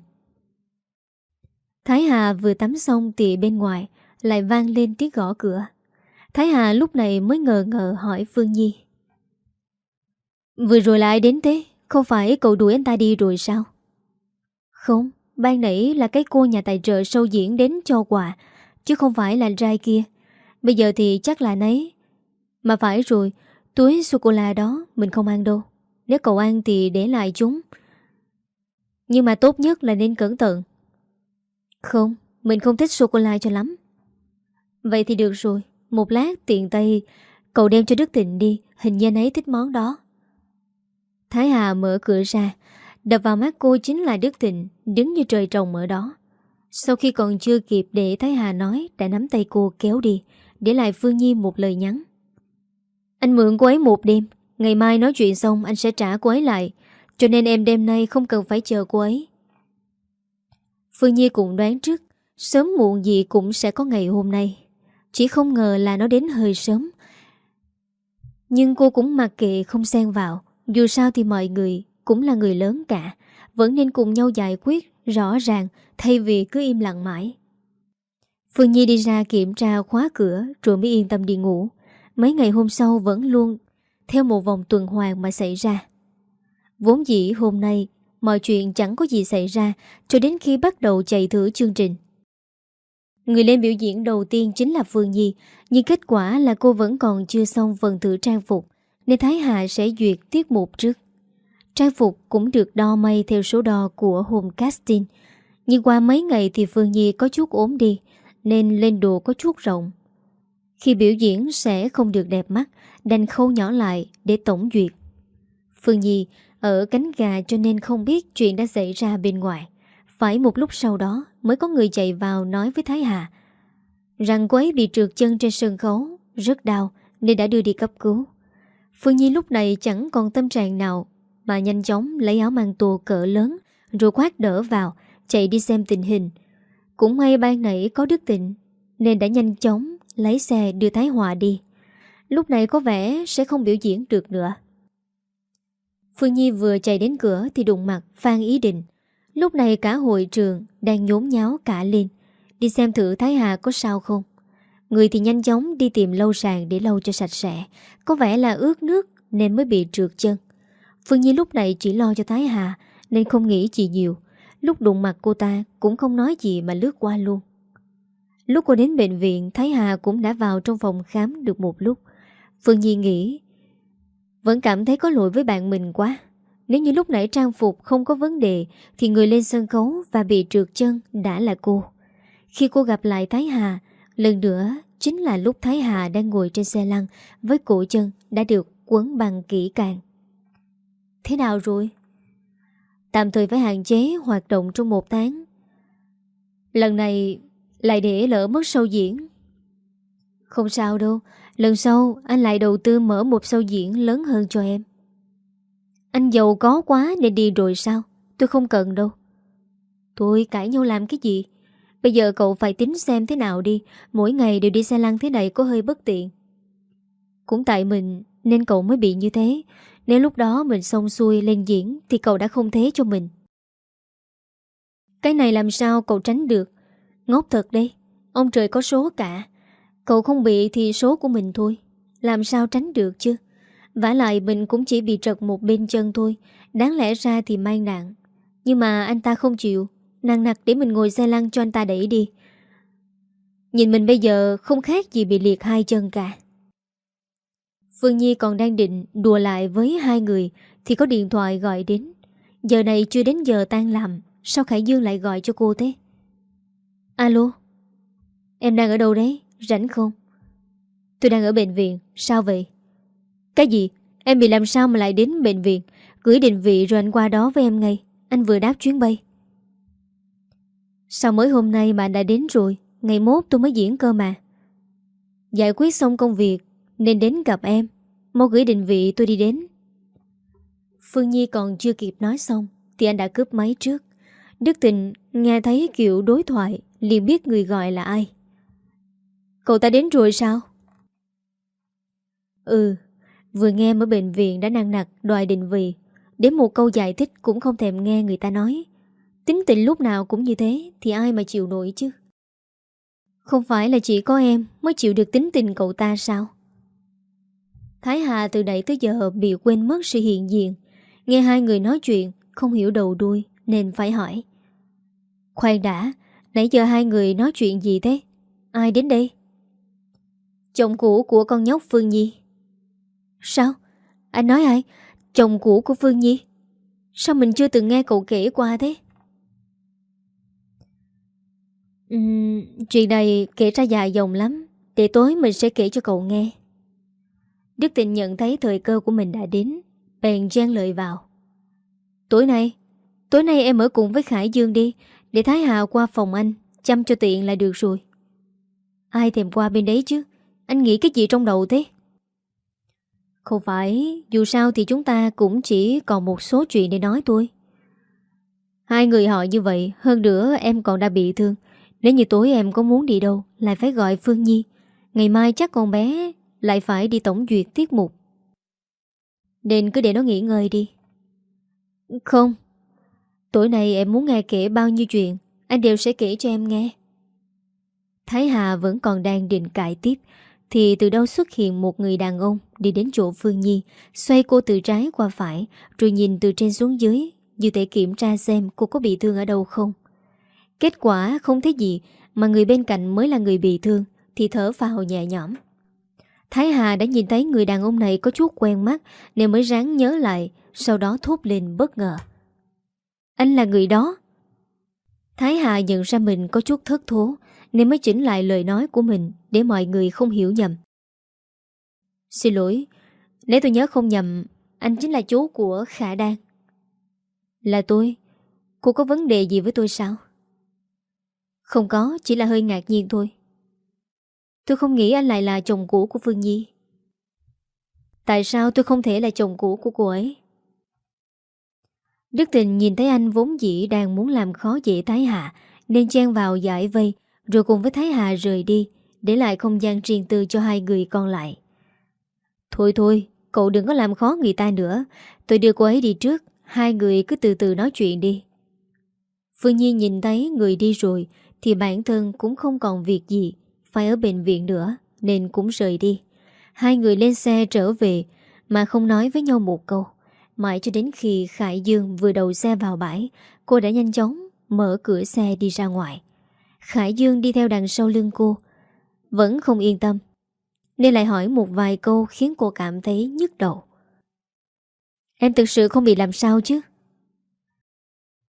Thái Hà vừa tắm xong thì bên ngoài lại vang lên tiếng gõ cửa. Thái Hà lúc này mới ngờ ngờ hỏi Phương Nhi. Vừa rồi là ai đến thế, không phải cậu đuổi anh ta đi rồi sao? Không, ban nãy là cái cô nhà tài trợ sâu diễn đến cho quà, chứ không phải là trai kia. Bây giờ thì chắc là nấy. Mà phải rồi, túi sô-cô-la đó mình không ăn đâu. Nếu cậu ăn thì để lại chúng. Nhưng mà tốt nhất là nên cẩn thận. Không, mình không thích sô-cô-la cho lắm. Vậy thì được rồi, một lát tiện tay cậu đem cho Đức Thịnh đi, hình như anh ấy thích món đó. Thái Hà mở cửa ra, đập vào mắt cô chính là Đức Thịnh, đứng như trời trồng ở đó. Sau khi còn chưa kịp để Thái Hà nói, đã nắm tay cô kéo đi, để lại Phương Nhi một lời nhắn. Anh mượn cô ấy một đêm, ngày mai nói chuyện xong anh sẽ trả cô ấy lại, cho nên em đêm nay không cần phải chờ cô ấy. Phương Nhi cũng đoán trước Sớm muộn gì cũng sẽ có ngày hôm nay. Chỉ không ngờ là nó đến hơi sớm. Nhưng cô cũng mặc kệ không xen vào Dù sao thì mọi người Cũng là người lớn cả Vẫn nên cùng nhau giải quyết rõ ràng Thay vì cứ im lặng mãi. Phương Nhi đi ra kiểm tra khóa cửa Rồi mới yên tâm đi ngủ. Mấy ngày hôm sau vẫn luôn Theo một vòng tuần hoàn mà xảy ra Vốn dĩ hôm nay Mọi chuyện chẳng có gì xảy ra cho đến khi bắt đầu chạy thử chương trình. Người lên biểu diễn đầu tiên chính là Phương Nhi, nhưng kết quả là cô vẫn còn chưa xong phần thử trang phục, nên Thái Hà sẽ duyệt tiết mục trước. Trang phục cũng được đo may theo số đo của hôm casting, nhưng qua mấy ngày thì Phương Nhi có chút ốm đi, Nên lên đồ có chút rộng khi biểu diễn sẽ không được đẹp mắt, Đành khâu nhỏ lại để tổng duyệt. Phương Nhi ở cánh gà cho nên không biết chuyện đã xảy ra bên ngoài. Phải một lúc sau đó mới có người chạy vào nói với Thái Hà Rằng cô ấy bị trượt chân trên sân khấu, Rất đau nên đã đưa đi cấp cứu. Phương Nhi lúc này chẳng còn tâm trạng nào, Mà nhanh chóng lấy áo mang tù cỡ lớn Rồi khoát đỡ vào, Chạy đi xem tình hình. Cũng may ban nãy có đức tịnh, Nên đã nhanh chóng lấy xe đưa Thái Hòa đi. Lúc này có vẻ sẽ không biểu diễn được nữa. Phương Nhi vừa chạy đến cửa Thì đụng mặt Phan Ý Định. Lúc này cả hội trường đang nhốn nháo cả lên. Đi xem thử Thái Hà có sao không. Người thì nhanh chóng đi tìm lâu sàn để lau cho sạch sẽ. Có vẻ là ướt nước nên mới bị trượt chân. Phương Nhi lúc này chỉ lo cho Thái Hà Nên không nghĩ gì nhiều. Lúc đụng mặt cô ta cũng không nói gì mà lướt qua luôn. Lúc cô đến bệnh viện, Thái Hà cũng đã vào trong phòng khám được một lúc Phương Nhi nghĩ, Vẫn cảm thấy có lỗi với bạn mình quá Nếu như lúc nãy trang phục không có vấn đề, Thì người lên sân khấu và bị trượt chân đã là cô Khi cô gặp lại Thái Hà, Lần nữa chính là lúc Thái Hà đang ngồi trên xe lăn với cổ chân đã được quấn bằng kỹ càng. Thế nào rồi? Tạm thời phải hạn chế hoạt động trong một tháng. Lần này lại để lỡ mất sâu diễn. Không sao đâu, lần sau anh lại đầu tư mở một sâu diễn lớn hơn cho em. Anh giàu có quá nên đi rồi sao? Tôi không cần đâu. Tôi cãi nhau làm cái gì? Bây giờ cậu phải tính xem thế nào đi Mỗi ngày đều đi xe lăn thế này có hơi bất tiện Cũng tại mình Nên cậu mới bị như thế Nếu lúc đó mình xong xuôi lên diễn Thì cậu đã không thế cho mình Cái này làm sao cậu tránh được Ngốc thật đi, Ông trời có số cả. Cậu không bị thì số của mình thôi Làm sao tránh được chứ? Vả lại mình cũng chỉ bị trật một bên chân thôi Đáng lẽ ra thì mang nạn. Nhưng mà anh ta không chịu nàng nặc để mình ngồi xe lăn cho anh ta đẩy đi. Nhìn mình bây giờ không khác gì bị liệt hai chân cả. Phương Nhi còn đang định đùa lại với hai người Thì có điện thoại gọi đến. Giờ này chưa đến giờ tan làm Sao Khải Dương lại gọi cho cô thế? Alo? Em đang ở đâu đấy? Rảnh không? Tôi đang ở bệnh viện. Sao vậy? Cái gì? Em bị làm sao mà lại đến bệnh viện? Gửi định vị rồi anh qua đó với em ngay. Anh vừa đáp chuyến bay. Sao mới hôm nay mà đã đến rồi? Ngày mốt tôi mới diễn cơ mà. Giải quyết xong công việc, Nên đến gặp em. Mau gửi định vị tôi đi đến. Phương Nhi còn chưa kịp nói xong, Thì anh đã cướp máy trước. Đức Tình nghe thấy kiểu đối thoại liền biết người gọi là ai. Cậu ta đến rồi sao? Ừ Vừa nghe ở bệnh viện đã năng nặc đòi định vị. Đến một câu giải thích cũng không thèm nghe người ta nói. Tính tình lúc nào cũng như thế, Thì ai mà chịu nổi chứ? Không phải là chỉ có em Mới chịu được tính tình cậu ta sao? Thái Hà từ nãy tới giờ Bị quên mất sự hiện diện. Nghe hai người nói chuyện, Không hiểu đầu đuôi, Nên phải hỏi. Khoan đã Nãy giờ hai người nói chuyện gì thế? Ai đến đây? Chồng cũ của con nhóc Phương Nhi. Sao? Anh nói ai? Chồng cũ của Phương Nhi. Sao mình chưa từng nghe cậu kể qua thế? Uhm, chuyện này kể ra dài dòng lắm. Để tối mình sẽ kể cho cậu nghe. Đức Tịnh nhận thấy thời cơ của mình đã đến Bèn gian lời vào. Tối nay Tối nay em ở cùng với Khải Dương đi. Để Thái Hà qua phòng anh, Chăm cho tiện là được rồi. Ai thèm qua bên đấy chứ? Anh nghĩ cái gì trong đầu thế? Không phải, Dù sao thì chúng ta cũng chỉ còn một số chuyện để nói thôi. Hai người họ như vậy, Hơn nữa em còn đã bị thương. Nếu như tối em có muốn đi đâu, Lại phải gọi Phương Nhi. Ngày mai chắc con bé Lại phải đi tổng duyệt tiết mục. Nên cứ để nó nghỉ ngơi đi. Không. Tối nay em muốn nghe kể bao nhiêu chuyện. Anh đều sẽ kể cho em nghe. Thái Hà vẫn còn đang định cãi tiếp, Thì từ đâu xuất hiện một người đàn ông Đi đến chỗ Phương Nhi, Xoay cô từ trái qua phải, Rồi nhìn từ trên xuống dưới, Như thể kiểm tra xem cô có bị thương ở đâu không. Kết quả không thấy gì, Mà người bên cạnh mới là người bị thương, Thì thở vào nhẹ nhõm. Thái Hà đã nhìn thấy người đàn ông này có chút quen mắt, Nên mới ráng nhớ lại, Sau đó thốt lên bất ngờ. Anh là người đó. Thái Hà nhận ra mình có chút thất thố, Nên mới chỉnh lại lời nói của mình Để mọi người không hiểu nhầm. Xin lỗi, Nếu tôi nhớ không nhầm, Anh chính là chú của Khả Đan. Là tôi. Cô có vấn đề gì với tôi sao? Không có, Chỉ là hơi ngạc nhiên thôi. Tôi không nghĩ anh lại là chồng cũ của Phương Nhi. Tại sao tôi không thể là chồng cũ của cô ấy? Đức Tình nhìn thấy anh vốn dĩ đang muốn làm khó dễ Thái Hà Nên chen vào giải vây, Rồi cùng với Thái Hà rời đi, Để lại không gian riêng tư cho hai người còn lại. Thôi thôi, Cậu đừng có làm khó người ta nữa. Tôi đưa cô ấy đi trước, Hai người cứ từ từ nói chuyện đi. Phương Nhi nhìn thấy người đi rồi, Thì bản thân cũng không còn việc gì, Phải ở bệnh viện nữa, Nên cũng rời đi. Hai người lên xe trở về, Mà không nói với nhau một câu. Mãi cho đến khi Khải Dương vừa đầu xe vào bãi, Cô đã nhanh chóng Mở cửa xe đi ra ngoài. Khải Dương đi theo đằng sau lưng cô. Vẫn không yên tâm, Nên lại hỏi một vài câu Khiến cô cảm thấy nhức đầu. Em thực sự không bị làm sao chứ?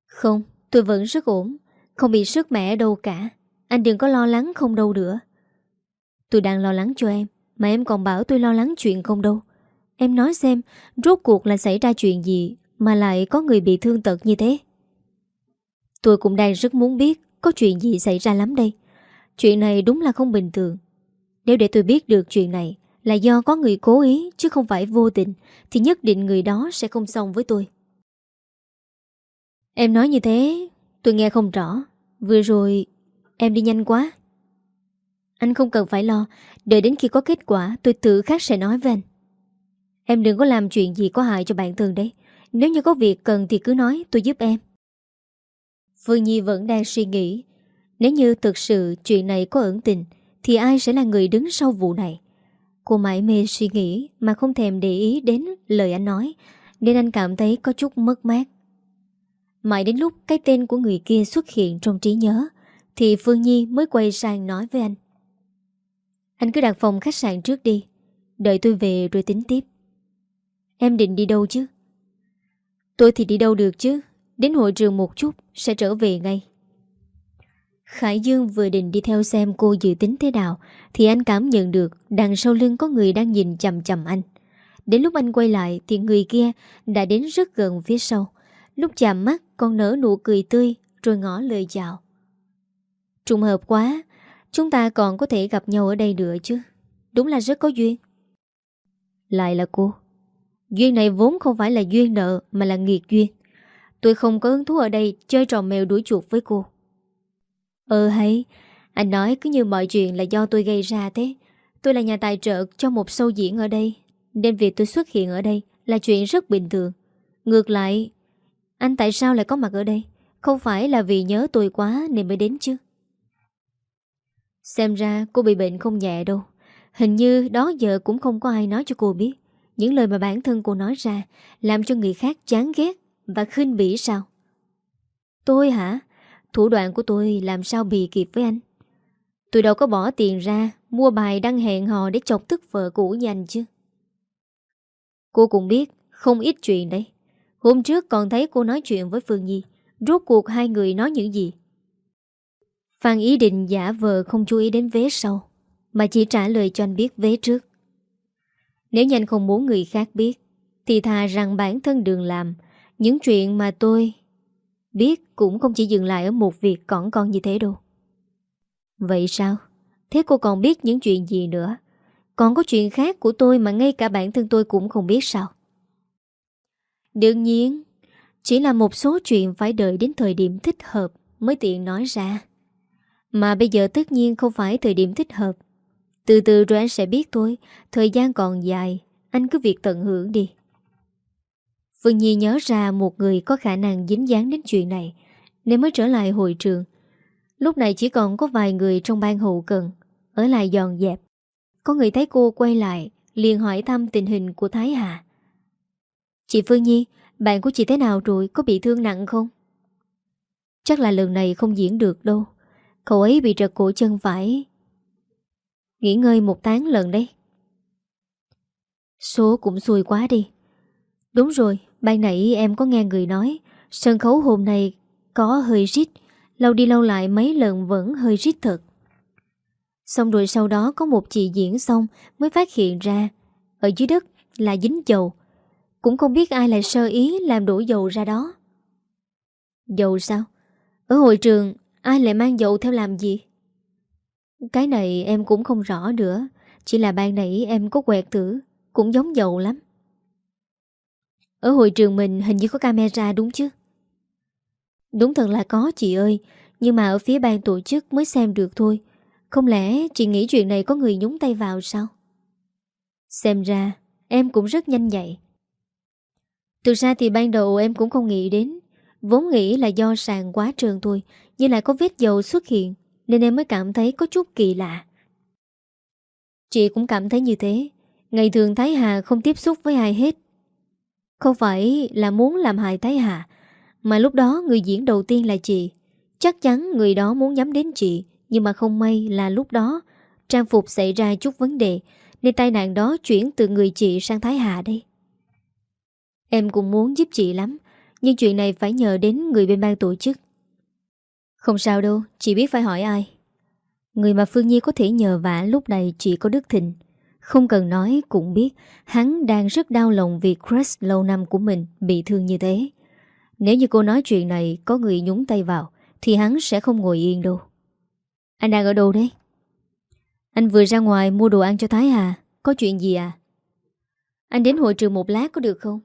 Không, Tôi vẫn rất ổn. Không bị sức mẻ đâu cả. Anh đừng có lo lắng không đâu nữa. Tôi đang lo lắng cho em, Mà em còn bảo tôi lo lắng chuyện không đâu. Em nói xem, Rốt cuộc là xảy ra chuyện gì Mà lại có người bị thương tật như thế? Tôi cũng đang rất muốn biết Có chuyện gì xảy ra lắm đây. Chuyện này đúng là không bình thường. Nếu để tôi biết được chuyện này Là do có người cố ý chứ không phải vô tình, Thì nhất định người đó sẽ không xong với tôi. Em nói như thế, Tôi nghe không rõ. Vừa rồi, em đi nhanh quá. Anh không cần phải lo, Đợi đến khi có kết quả, tôi tự khác sẽ nói với anh. Em đừng có làm chuyện gì có hại cho bạn thân đấy. Nếu như có việc cần thì cứ nói, tôi giúp em. Phương Nhi vẫn đang suy nghĩ. Nếu như thực sự chuyện này có ẩn tình, Thì ai sẽ là người đứng sau vụ này? Cô mãi mê suy nghĩ, Mà không thèm để ý đến lời anh nói, Nên anh cảm thấy có chút mất mát. Mãi đến lúc cái tên của người kia xuất hiện trong trí nhớ, Thì Phương Nhi mới quay sang nói với anh. Anh cứ đặt phòng khách sạn trước đi, Đợi tôi về rồi tính tiếp. Em định đi đâu chứ? Tôi thì đi đâu được chứ? Đến hội trường một chút, Sẽ trở về ngay. Khải Dương vừa định đi theo xem cô dự tính thế nào, Thì anh cảm nhận được Đằng sau lưng có người đang nhìn chầm chầm anh. Đến lúc anh quay lại, Thì người kia đã đến rất gần phía sau. Lúc chạm mắt còn nở nụ cười tươi, Rồi ngỏ lời chào. Trùng hợp quá, Chúng ta còn có thể gặp nhau ở đây nữa chứ? Đúng là rất có duyên. Lại là cô. Duyên này vốn không phải là duyên nợ, Mà là nghiệt duyên. Tôi không có hứng thú ở đây Chơi trò mèo đuổi chuột với cô. Ờ hay, Anh nói cứ như mọi chuyện là do tôi gây ra thế. Tôi là nhà tài trợ cho một show diễn ở đây, Nên việc tôi xuất hiện ở đây Là chuyện rất bình thường. Ngược lại, Anh tại sao lại có mặt ở đây? Không phải là vì nhớ tôi quá nên mới đến chứ. Xem ra cô bị bệnh không nhẹ đâu. Hình như đó giờ cũng không có ai nói cho cô biết những lời mà bản thân cô nói ra Làm cho người khác chán ghét Và khinh bỉ sao? Tôi hả? Thủ đoạn của tôi làm sao bị kịp với anh? Tôi đâu có bỏ tiền ra Mua bài đăng hẹn hò Để chọc tức vợ cũ nhanh chứ? Cô cũng biết Không ít chuyện đấy. Hôm trước còn thấy cô nói chuyện với Phương Nhi, Rốt cuộc hai người nói những gì? Phan ý định giả vờ không chú ý đến vé sau, Mà chỉ trả lời cho anh biết vé trước nếu nhanh không muốn người khác biết, Thì thà rằng bản thân đường làm. Những chuyện mà tôi Biết cũng không chỉ dừng lại Ở một việc cỏn con như thế đâu. Vậy sao? Thế cô còn biết những chuyện gì nữa? Còn có chuyện khác của tôi Mà ngay cả bản thân tôi cũng không biết sao? Đương nhiên, Chỉ là một số chuyện phải đợi đến thời điểm thích hợp Mới tiện nói ra. Mà bây giờ tất nhiên không phải thời điểm thích hợp từ từ rồi anh sẽ biết thôi. Thời gian còn dài. Anh cứ việc tận hưởng đi. Phương Nhi nhớ ra một người có khả năng dính dáng đến chuyện này. Nên mới trở lại hội trường. Lúc này chỉ còn có vài người trong ban hậu cần. Ở lại dọn dẹp. Có người thấy cô quay lại, liền hỏi thăm tình hình của Thái Hà. Chị Phương Nhi, Bạn của chị thế nào rồi? Có bị thương nặng không? Chắc là lần này không diễn được đâu. Cậu ấy bị trật cổ chân phải. Nghỉ ngơi một tháng lần đấy Số cũng xui quá đi Đúng rồi, Ban nãy em có nghe người nói, Sân khấu hôm nay có hơi rít, Lâu đi lâu lại mấy lần vẫn hơi rít thật Xong rồi sau đó có một chị diễn xong mới phát hiện ra, ở dưới đất là dính dầu. Cũng không biết ai lại sơ ý làm đổ dầu ra đó. Dầu sao? Ở hội trường, ai lại mang dầu theo làm gì? Cái này em cũng không rõ nữa. Chỉ là ban nãy em có quẹt thử, Cũng giống dầu lắm. Ở hội trường mình hình như có camera đúng chứ? Đúng thật là có, chị ơi. Nhưng mà ở phía ban tổ chức mới xem được thôi. Không lẽ chị nghĩ chuyện này có người nhúng tay vào sao? Xem ra, Em cũng rất nhanh nhạy. Thực ra thì ban đầu em cũng không nghĩ đến. Vốn nghĩ là do sàn quá trơn thôi, Nhưng lại có vết dầu xuất hiện. Nên em mới cảm thấy có chút kỳ lạ. Chị cũng cảm thấy như thế. Ngày thường Thái Hà không tiếp xúc với ai hết. Không phải là muốn làm hại Thái Hà, Mà lúc đó người diễn đầu tiên là chị. Chắc chắn người đó muốn nhắm đến chị, Nhưng mà không may là lúc đó Trang phục xảy ra chút vấn đề, Nên tai nạn đó chuyển từ người chị sang Thái Hà đây. Em cũng muốn giúp chị lắm, Nhưng chuyện này phải nhờ đến người bên ban tổ chức. Không sao đâu, Chị biết phải hỏi ai Người mà Phương Nhi có thể nhờ vả lúc này chỉ có Đức Thịnh. Không cần nói cũng biết hắn đang rất đau lòng vì crush lâu năm của mình bị thương như thế. Nếu như cô nói chuyện này có người nhúng tay vào, thì hắn sẽ không ngồi yên đâu. Anh đang ở đâu đấy? Anh vừa ra ngoài mua đồ ăn cho Thái Hà. Có chuyện gì à? Anh đến hội trường một lát có được không?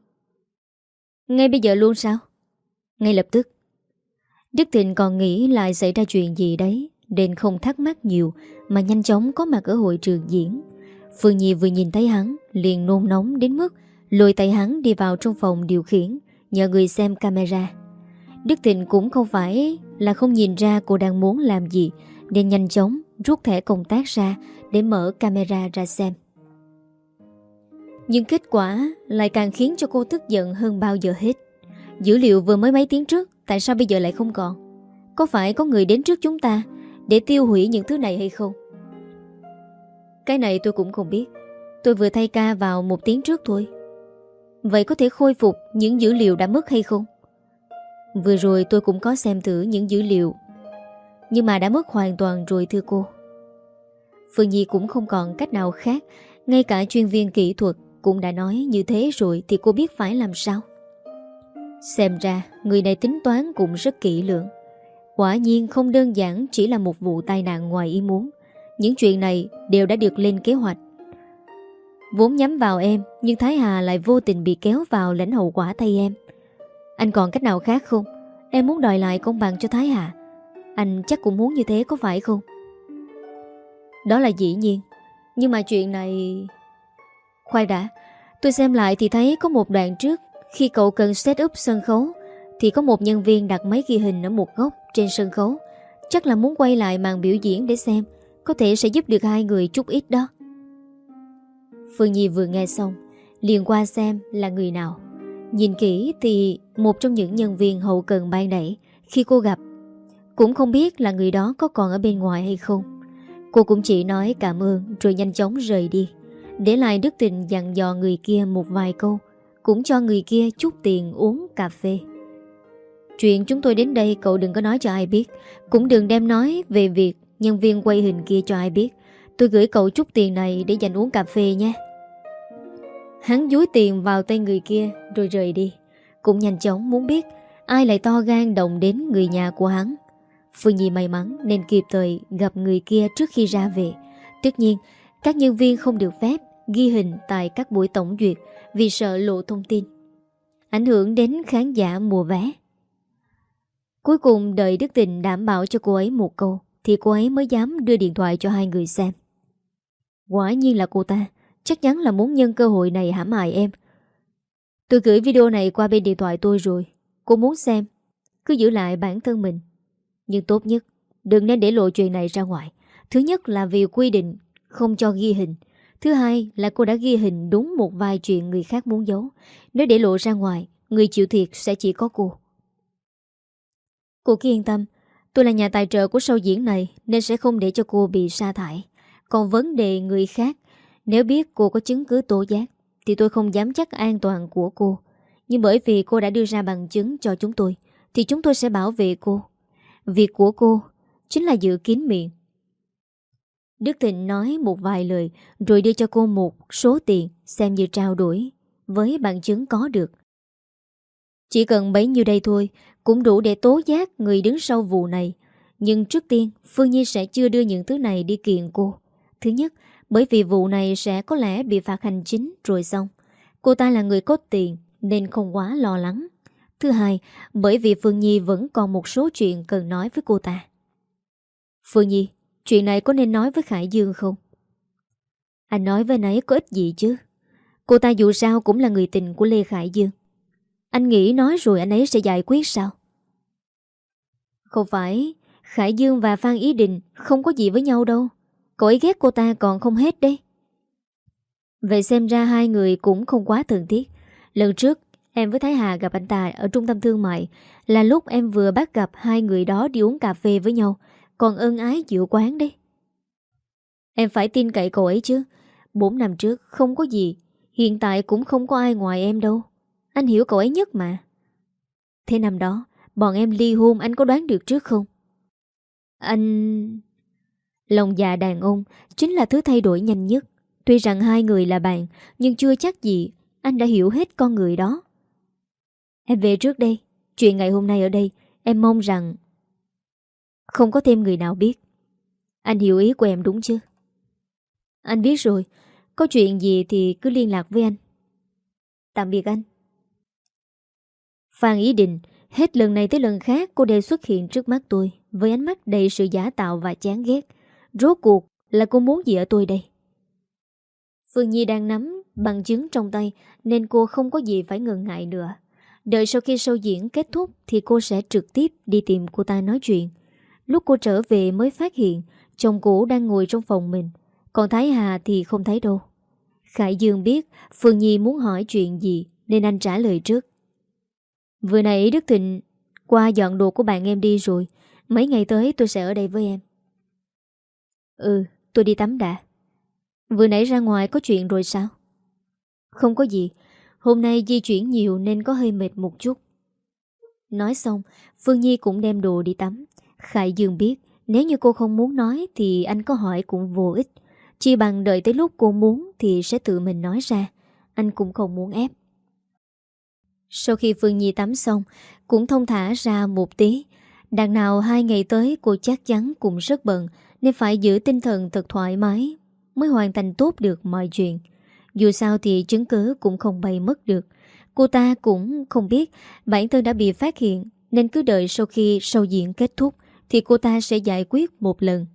Ngay bây giờ luôn sao? Ngay lập tức. Đức Thịnh còn nghĩ lại xảy ra chuyện gì đấy, nên không thắc mắc nhiều, Mà nhanh chóng có mặt ở hội trường diễn. Phương Nhi vừa nhìn thấy hắn, Liền nôn nóng đến mức Lôi tay hắn đi vào trong phòng điều khiển, Nhờ người xem camera. Đức Thịnh cũng không phải là không nhìn ra cô đang muốn làm gì, Nên nhanh chóng rút thẻ công tác ra Để mở camera ra xem. Nhưng kết quả lại càng khiến cho cô tức giận hơn bao giờ hết. Dữ liệu vừa mới mấy tiếng trước Tại sao bây giờ lại không còn? Có phải có người đến trước chúng ta để tiêu hủy những thứ này hay không? Cái này tôi cũng không biết. Tôi vừa thay ca vào một tiếng trước thôi. Vậy có thể khôi phục những dữ liệu đã mất hay không? Vừa rồi tôi cũng có xem thử những dữ liệu, Nhưng mà đã mất hoàn toàn rồi thưa cô. Phương Nhi cũng không còn cách nào khác, Ngay cả chuyên viên kỹ thuật cũng đã nói như thế rồi Thì cô biết phải làm sao. Xem ra người này tính toán cũng rất kỹ lưỡng Quả nhiên không đơn giản chỉ là một vụ tai nạn ngoài ý muốn. Những chuyện này đều đã được lên kế hoạch. Vốn nhắm vào em, nhưng Thái Hà lại vô tình bị kéo vào lãnh hậu quả thay em. Anh còn cách nào khác không? Em muốn đòi lại công bằng cho Thái Hà. Anh chắc cũng muốn như thế có phải không? Đó là dĩ nhiên. Nhưng mà chuyện này... khoai đã, tôi xem lại thì thấy có một đoạn trước khi cậu cần set up sân khấu thì có một nhân viên đặt máy ghi hình ở một góc trên sân khấu. Chắc là muốn quay lại màn biểu diễn để xem có thể sẽ giúp được hai người chút ít đó. Phương Nhi vừa nghe xong, liền qua xem là người nào. Nhìn kỹ thì một trong những nhân viên hậu cần ban nãy khi cô gặp cũng không biết là người đó có còn ở bên ngoài hay không. Cô cũng chỉ nói cảm ơn rồi nhanh chóng rời đi. Để lại Đức Tình dặn dò người kia một vài câu, cũng cho người kia chút tiền uống cà phê. Chuyện chúng tôi đến đây cậu đừng có nói cho ai biết, Cũng đừng đem nói về việc Nhân viên quay hình kia cho ai biết. Tôi gửi cậu chút tiền này để dành uống cà phê nhé. Hắn dúi tiền vào tay người kia Rồi rời đi. Cũng nhanh chóng muốn biết Ai lại to gan động đến người nhà của hắn. Phương Nhi may mắn nên kịp thời gặp người kia trước khi ra về. Tất nhiên, Các nhân viên không được phép ghi hình tại các buổi tổng duyệt vì sợ lộ thông tin. Ảnh hưởng đến khán giả mùa vé. Cuối cùng, đợi Đức Tình đảm bảo cho cô ấy một câu, Thì cô ấy mới dám đưa điện thoại cho hai người xem Quả nhiên là cô ta, Chắc chắn là muốn nhân cơ hội này hãm hại em Tôi gửi video này qua bên điện thoại tôi rồi, Cô muốn xem, Cứ giữ lại bản thân mình Nhưng tốt nhất, Đừng nên để lộ chuyện này ra ngoài Thứ nhất là vì quy định Không cho ghi hình Thứ hai là cô đã ghi hình đúng một vài chuyện người khác muốn giấu. Nếu để lộ ra ngoài, Người chịu thiệt sẽ chỉ có cô. Cô cứ yên tâm, Tôi là nhà tài trợ của show diễn này Nên sẽ không để cho cô bị sa thải. Còn vấn đề người khác, Nếu biết cô có chứng cứ tố giác, Thì tôi không dám chắc an toàn của cô. Nhưng bởi vì cô đã đưa ra bằng chứng cho chúng tôi, Thì chúng tôi sẽ bảo vệ cô. Việc của cô Chính là giữ kín miệng Đức Thịnh nói một vài lời rồi đưa cho cô một số tiền xem như trao đổi với bằng chứng có được. Chỉ cần bấy nhiêu đây thôi cũng đủ để tố giác người đứng sau vụ này. Nhưng trước tiên Phương Nhi sẽ chưa đưa những thứ này đi kiện cô. Thứ nhất, bởi vì vụ này sẽ có lẽ bị phạt hành chính rồi xong. Cô ta là người có tiền nên không quá lo lắng. Thứ hai, bởi vì Phương Nhi vẫn còn một số chuyện cần nói với cô ta. Phương Nhi, chuyện này có nên nói với Khải Dương không? Anh nói với anh ấy có ích gì chứ? Cô ta dù sao cũng là người tình của Lê Khải Dương. Anh nghĩ nói rồi anh ấy sẽ giải quyết sao? Không phải, Khải Dương và Phan Ý Định không có gì với nhau đâu. Cô ấy ghét cô ta còn không hết đấy. Vậy xem ra hai người cũng không quá thân thiết. Lần trước, em với Thái Hà gặp anh ta ở trung tâm thương mại là lúc em vừa bắt gặp hai người đó đi uống cà phê với nhau, còn ân ái giữa quán đấy. Em phải tin cậy cậu ấy chứ. Bốn năm trước không có gì, hiện tại cũng không có ai ngoài em đâu. Anh hiểu cậu ấy nhất mà. Thế năm đó, bọn em ly hôn anh có đoán được trước không? Anh... Lòng già đàn ông chính là thứ thay đổi nhanh nhất. Tuy rằng hai người là bạn, nhưng chưa chắc gì anh đã hiểu hết con người đó. Em về trước đây. Chuyện ngày hôm nay ở đây, em mong rằng không có thêm người nào biết. Anh hiểu ý của em đúng chứ? Anh biết rồi. Có chuyện gì thì cứ liên lạc với anh. Tạm biệt anh. Phan Ý Định, hết lần này tới lần khác cô đều xuất hiện trước mắt tôi với ánh mắt đầy sự giả tạo và chán ghét. Rốt cuộc là cô muốn gì ở tôi đây? Phương Nhi đang nắm bằng chứng trong tay nên cô không có gì phải ngần ngại nữa. Đợi sau khi show diễn kết thúc thì cô sẽ trực tiếp đi tìm cô ta nói chuyện. Lúc cô trở về mới phát hiện chồng cũ đang ngồi trong phòng mình, còn Thái Hà thì không thấy đâu. Khải Dương biết Phương Nhi muốn hỏi chuyện gì nên anh trả lời trước. Vừa nãy Đức Thịnh qua dọn đồ của bạn em đi rồi. Mấy ngày tới tôi sẽ ở đây với em. Ừ, tôi đi tắm đã. Vừa nãy ra ngoài có chuyện rồi sao? Không có gì. Hôm nay di chuyển nhiều nên có hơi mệt một chút. Nói xong, Phương Nhi cũng đem đồ đi tắm. Khải Dương biết nếu như cô không muốn nói thì anh có hỏi cũng vô ích. Chỉ bằng đợi tới lúc cô muốn thì sẽ tự mình nói ra. Anh cũng không muốn ép. Sau khi Phương Nhi tắm xong, cũng thông thả ra một tí. Đằng nào hai ngày tới cô chắc chắn cũng rất bận nên phải giữ tinh thần thật thoải mái mới hoàn thành tốt được mọi chuyện. Dù sao thì chứng cứ cũng không bay mất được. Cô ta cũng không biết bản thân đã bị phát hiện nên cứ đợi sau khi sâu diễn kết thúc thì cô ta sẽ giải quyết một lần.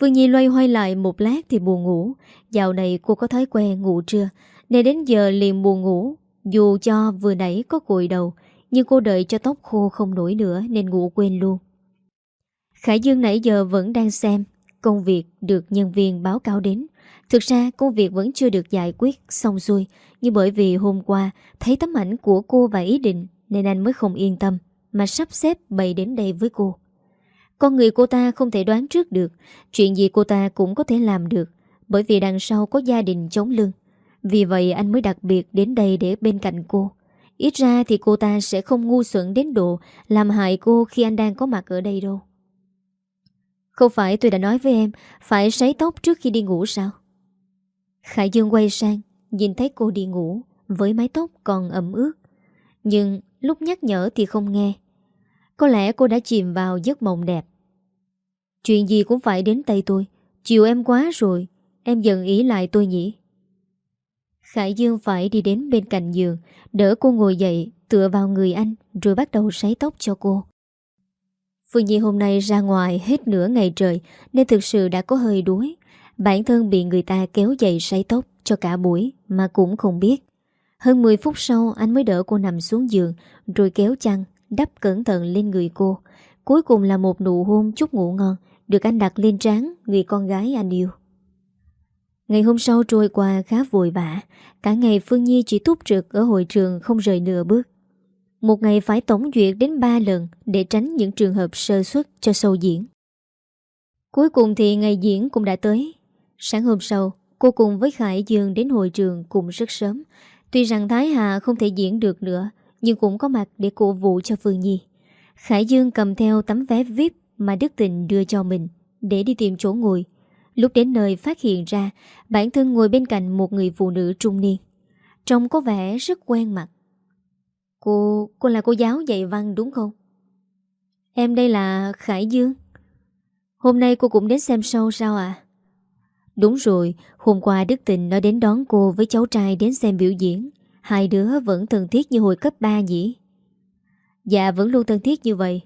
Phương Nhi loay hoay lại một lát thì buồn ngủ. Dạo này cô có thói quen ngủ trưa, nên đến giờ liền buồn ngủ. Dù cho vừa nãy có cùi đầu, nhưng cô đợi cho tóc khô không nổi nữa nên ngủ quên luôn. Khải Dương nãy giờ vẫn đang xem công việc được nhân viên báo cáo đến. Thực ra công việc vẫn chưa được giải quyết xong xuôi, nhưng bởi vì hôm qua thấy tấm ảnh của cô và ý định nên anh mới không yên tâm, mà sắp xếp bày đến đây với cô. Con người cô ta không thể đoán trước được chuyện gì cô ta cũng có thể làm được, bởi vì đằng sau có gia đình chống lưng. Vì vậy anh mới đặc biệt đến đây để bên cạnh cô. Ít ra thì cô ta sẽ không ngu xuẩn đến độ làm hại cô khi anh đang có mặt ở đây đâu. Không phải tôi đã nói với em, Phải sấy tóc trước khi đi ngủ sao Khải Dương quay sang, Nhìn thấy cô đi ngủ Với mái tóc còn ẩm ướt, Nhưng lúc nhắc nhở thì không nghe Có lẽ cô đã chìm vào giấc mộng đẹp Chuyện gì cũng phải đến tay tôi Chiều em quá rồi Em dần ý lại tôi nhỉ Khải Dương phải đi đến bên cạnh giường Đỡ cô ngồi dậy Tựa vào người anh Rồi bắt đầu sấy tóc cho cô Phương Nhi hôm nay ra ngoài hết nửa ngày trời nên thực sự đã có hơi đuối. Bản thân bị người ta kéo dậy sấy tóc cho cả buổi mà cũng không biết. Hơn 10 phút sau anh mới đỡ cô nằm xuống giường rồi kéo chăn, đắp cẩn thận lên người cô. Cuối cùng là một nụ hôn chút ngủ ngon được anh đặt lên trán người con gái anh yêu. Ngày hôm sau trôi qua khá vội vã, cả ngày Phương Nhi chỉ túc trực ở hội trường không rời nửa bước. Một ngày phải tổng duyệt đến 3 lần để tránh những trường hợp sơ suất cho sâu diễn. Cuối cùng thì ngày diễn cũng đã tới. Sáng hôm sau, cô cùng với Khải Dương đến hội trường cùng rất sớm. Tuy rằng Thái Hà không thể diễn được nữa, nhưng cũng có mặt để cổ vũ cho Phương Nhi. Khải Dương cầm theo tấm vé VIP mà Đức Tình đưa cho mình để đi tìm chỗ ngồi. Lúc đến nơi phát hiện ra bản thân ngồi bên cạnh một người phụ nữ trung niên. Trông có vẻ rất quen mặt. Cô, cô là cô giáo dạy văn đúng không? Em đây là Khải Dương. Hôm nay cô cũng đến xem show sao à? Đúng rồi, hôm qua Đức Tình nó đến đón cô với cháu trai đến xem biểu diễn. Hai đứa vẫn thân thiết như hồi cấp 3 nhỉ? Dạ vẫn luôn thân thiết như vậy.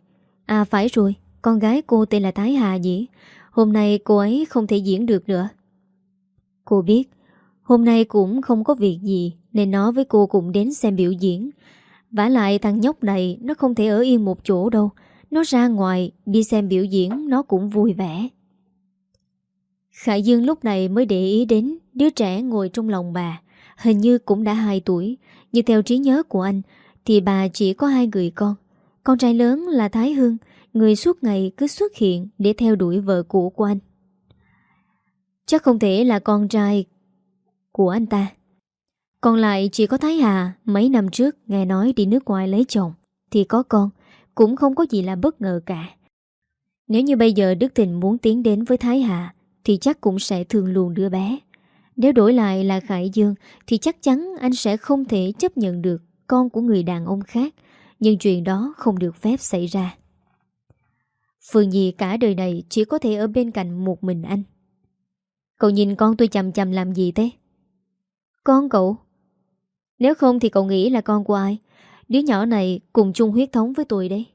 À phải rồi, con gái cô tên là Thái Hà nhỉ? Hôm nay cô ấy không thể diễn được nữa. Cô biết, hôm nay cũng không có việc gì nên nó với cô cũng đến xem biểu diễn. vả lại thằng nhóc này nó không thể ở yên một chỗ đâu. Nó ra ngoài đi xem biểu diễn nó cũng vui vẻ. Khải Dương lúc này mới để ý đến đứa trẻ ngồi trong lòng bà. Hình như cũng đã 2 tuổi, nhưng theo trí nhớ của anh thì bà chỉ có hai người con. Con trai lớn là Thái Hương, người suốt ngày cứ xuất hiện để theo đuổi vợ cũ của anh. Chắc không thể là con trai của anh ta. Còn lại chỉ có Thái Hà mấy năm trước nghe nói đi nước ngoài lấy chồng thì có con, cũng không có gì là bất ngờ cả. Nếu như bây giờ Đức Thịnh muốn tiến đến với Thái Hà thì chắc cũng sẽ thương luôn đứa bé. Nếu đổi lại là Khải Dương thì chắc chắn anh sẽ không thể chấp nhận được con của người đàn ông khác, nhưng chuyện đó không được phép xảy ra. Phương Nhi cả đời này chỉ có thể ở bên cạnh một mình anh. Cậu nhìn con tôi chầm chầm làm gì thế? Con cậu? Nếu không thì cậu nghĩ là con của ai? Đứa nhỏ này cùng chung huyết thống với tôi đấy.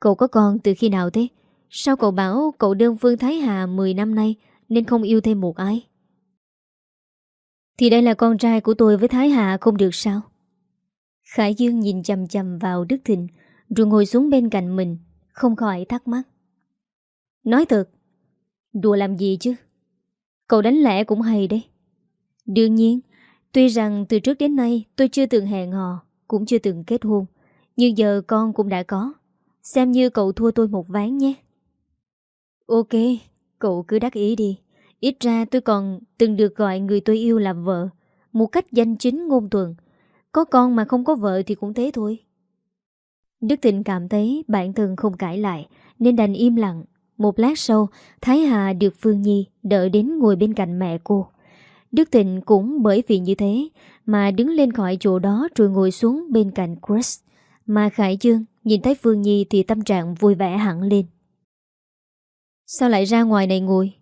Cậu có con từ khi nào thế? Sao cậu bảo cậu đơn phương Thái Hà 10 năm nay nên không yêu thêm một ai? Thì đây là con trai của tôi với Thái Hà không được sao? Khải Dương nhìn chầm chầm vào Đức Thịnh, rồi ngồi xuống bên cạnh mình không khỏi thắc mắc. Nói thật, đùa làm gì chứ? Cậu đánh lẽ cũng hay đấy. Đương nhiên, tuy rằng từ trước đến nay tôi chưa từng hẹn hò, cũng chưa từng kết hôn, nhưng giờ con cũng đã có. Xem như cậu thua tôi một ván nhé. Ok, cậu cứ đắc ý đi. Ít ra tôi còn từng được gọi người tôi yêu là vợ, một cách danh chính ngôn tuần. Có con mà không có vợ thì cũng thế thôi. Đức Thịnh cảm thấy bản thân không cãi lại nên đành im lặng. Một lát sau, Thái Hà được Phương Nhi đợi đến ngồi bên cạnh mẹ cô. Đức Thịnh cũng bởi vì như thế mà đứng lên khỏi chỗ đó rồi ngồi xuống bên cạnh Chris. Mà Khải Dương nhìn thấy Phương Nhi thì tâm trạng vui vẻ hẳn lên. Sao lại ra ngoài này ngồi?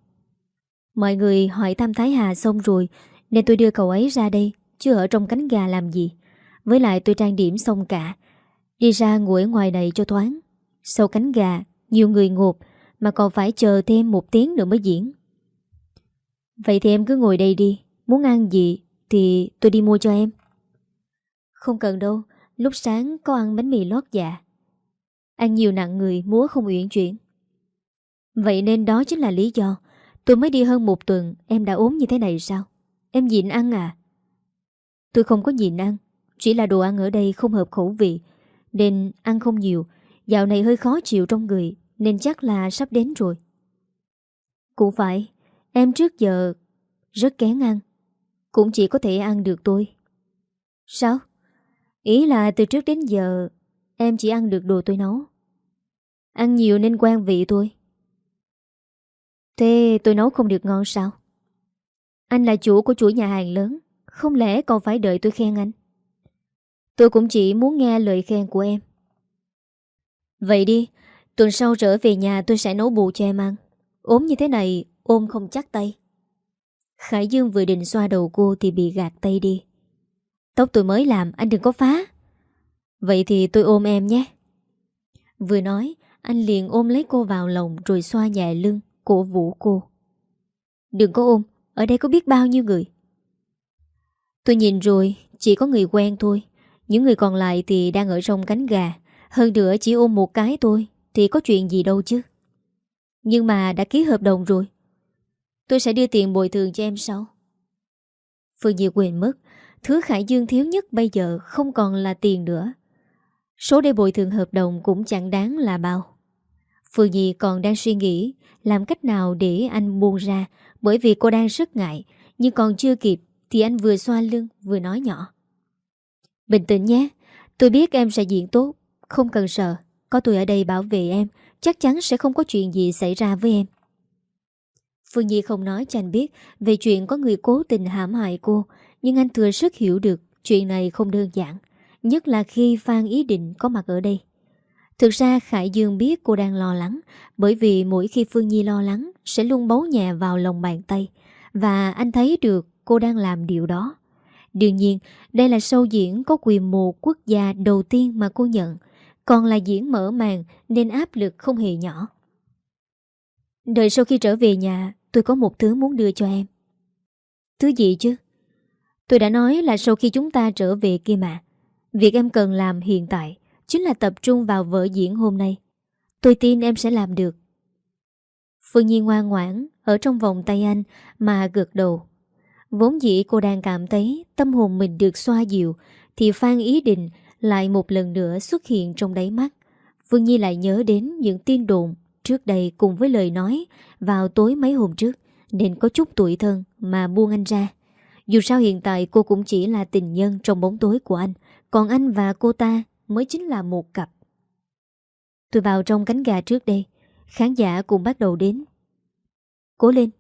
Mọi người hỏi thăm Thái Hà xong rồi nên tôi đưa cậu ấy ra đây chứ ở trong cánh gà làm gì. Với lại tôi trang điểm xong cả Đi ra ngồi ngoài này cho thoáng. Sau cánh gà, Nhiều người ngột Mà còn phải chờ thêm một tiếng nữa mới diễn. Vậy thì em cứ ngồi đây đi, Muốn ăn gì Thì tôi đi mua cho em. Không cần đâu, Lúc sáng có ăn bánh mì lót dạ. Ăn nhiều nặng người, Múa không uyển chuyển. Vậy nên đó chính là lý do, Tôi mới đi hơn một tuần, Em đã ốm như thế này sao? Em nhịn ăn à? Tôi không có nhịn ăn, Chỉ là đồ ăn ở đây không hợp khẩu vị nên ăn không nhiều. Dạo này hơi khó chịu trong người, Nên chắc là sắp đến rồi. Cũng phải, Em trước giờ rất kén ăn. Cũng chỉ có thể ăn được tôi. Sao? Ý là từ trước đến giờ Em chỉ ăn được đồ tôi nấu. Ăn nhiều nên quen vị tôi. Thế tôi nấu không được ngon sao? Anh là chủ của chuỗi nhà hàng lớn, Không lẽ còn phải đợi tôi khen anh? Tôi cũng chỉ muốn nghe lời khen của em. Vậy đi, Tuần sau trở về nhà tôi sẽ nấu bù cho em ăn. Ốm như thế này, Ôm không chắc tay. Khải Dương vừa định xoa đầu cô Thì bị gạt tay đi. Tóc tôi mới làm, anh đừng có phá. Vậy thì tôi ôm em nhé. Vừa nói, Anh liền ôm lấy cô vào lòng Rồi xoa nhẹ lưng Cổ vũ cô. Đừng có ôm, Ở đây có biết bao nhiêu người. Tôi nhìn rồi, Chỉ có người quen thôi những người còn lại thì đang ở trong cánh gà. Hơn nữa chỉ ôm một cái thôi, Thì có chuyện gì đâu chứ. Nhưng mà đã ký hợp đồng rồi. Tôi sẽ đưa tiền bồi thường cho em sau. Phương Diệu quên mất, Thứ Khải Dương thiếu nhất bây giờ Không còn là tiền nữa. Số để bồi thường hợp đồng cũng chẳng đáng là bao. Phương Nhi còn đang suy nghĩ Làm cách nào để anh buông ra, Bởi vì cô đang rất ngại, Nhưng còn chưa kịp Thì anh vừa xoa lưng, vừa nói nhỏ. Bình tĩnh nhé Tôi biết em sẽ diễn tốt Không cần sợ Có tôi ở đây bảo vệ em Chắc chắn sẽ không có chuyện gì xảy ra với em Phương Nhi không nói cho anh biết về chuyện có người cố tình hãm hại cô, nhưng anh thừa sức hiểu được chuyện này không đơn giản, nhất là khi Phan Ý Định có mặt ở đây. Thực ra Khải Dương biết cô đang lo lắng, bởi vì mỗi khi Phương Nhi lo lắng sẽ luôn bấu nhẹ vào lòng bàn tay, và anh thấy được cô đang làm điều đó. Đương nhiên, đây là show diễn có quy mô quốc gia đầu tiên mà cô nhận, còn là diễn mở màn nên áp lực không hề nhỏ. Đợi sau khi trở về nhà, tôi có một thứ muốn đưa cho em. Thứ gì chứ? Tôi đã nói là sau khi chúng ta trở về kia mà. Việc em cần làm hiện tại chính là tập trung vào vở diễn hôm nay. Tôi tin em sẽ làm được. Phương Nhi ngoan ngoãn ở trong vòng tay anh mà gật đầu. Vốn dĩ cô đang cảm thấy tâm hồn mình được xoa dịu thì Phan Ý Định lại một lần nữa xuất hiện trong đáy mắt. vương Nhi lại nhớ đến những tin đồn trước đây cùng với lời nói vào tối mấy hôm trước nên có chút tuổi thân mà buông anh ra. Dù sao hiện tại cô cũng chỉ là tình nhân trong bóng tối của anh, còn anh và cô ta mới chính là một cặp. Tôi vào trong cánh gà trước đây, khán giả cũng bắt đầu đến. Cố lên!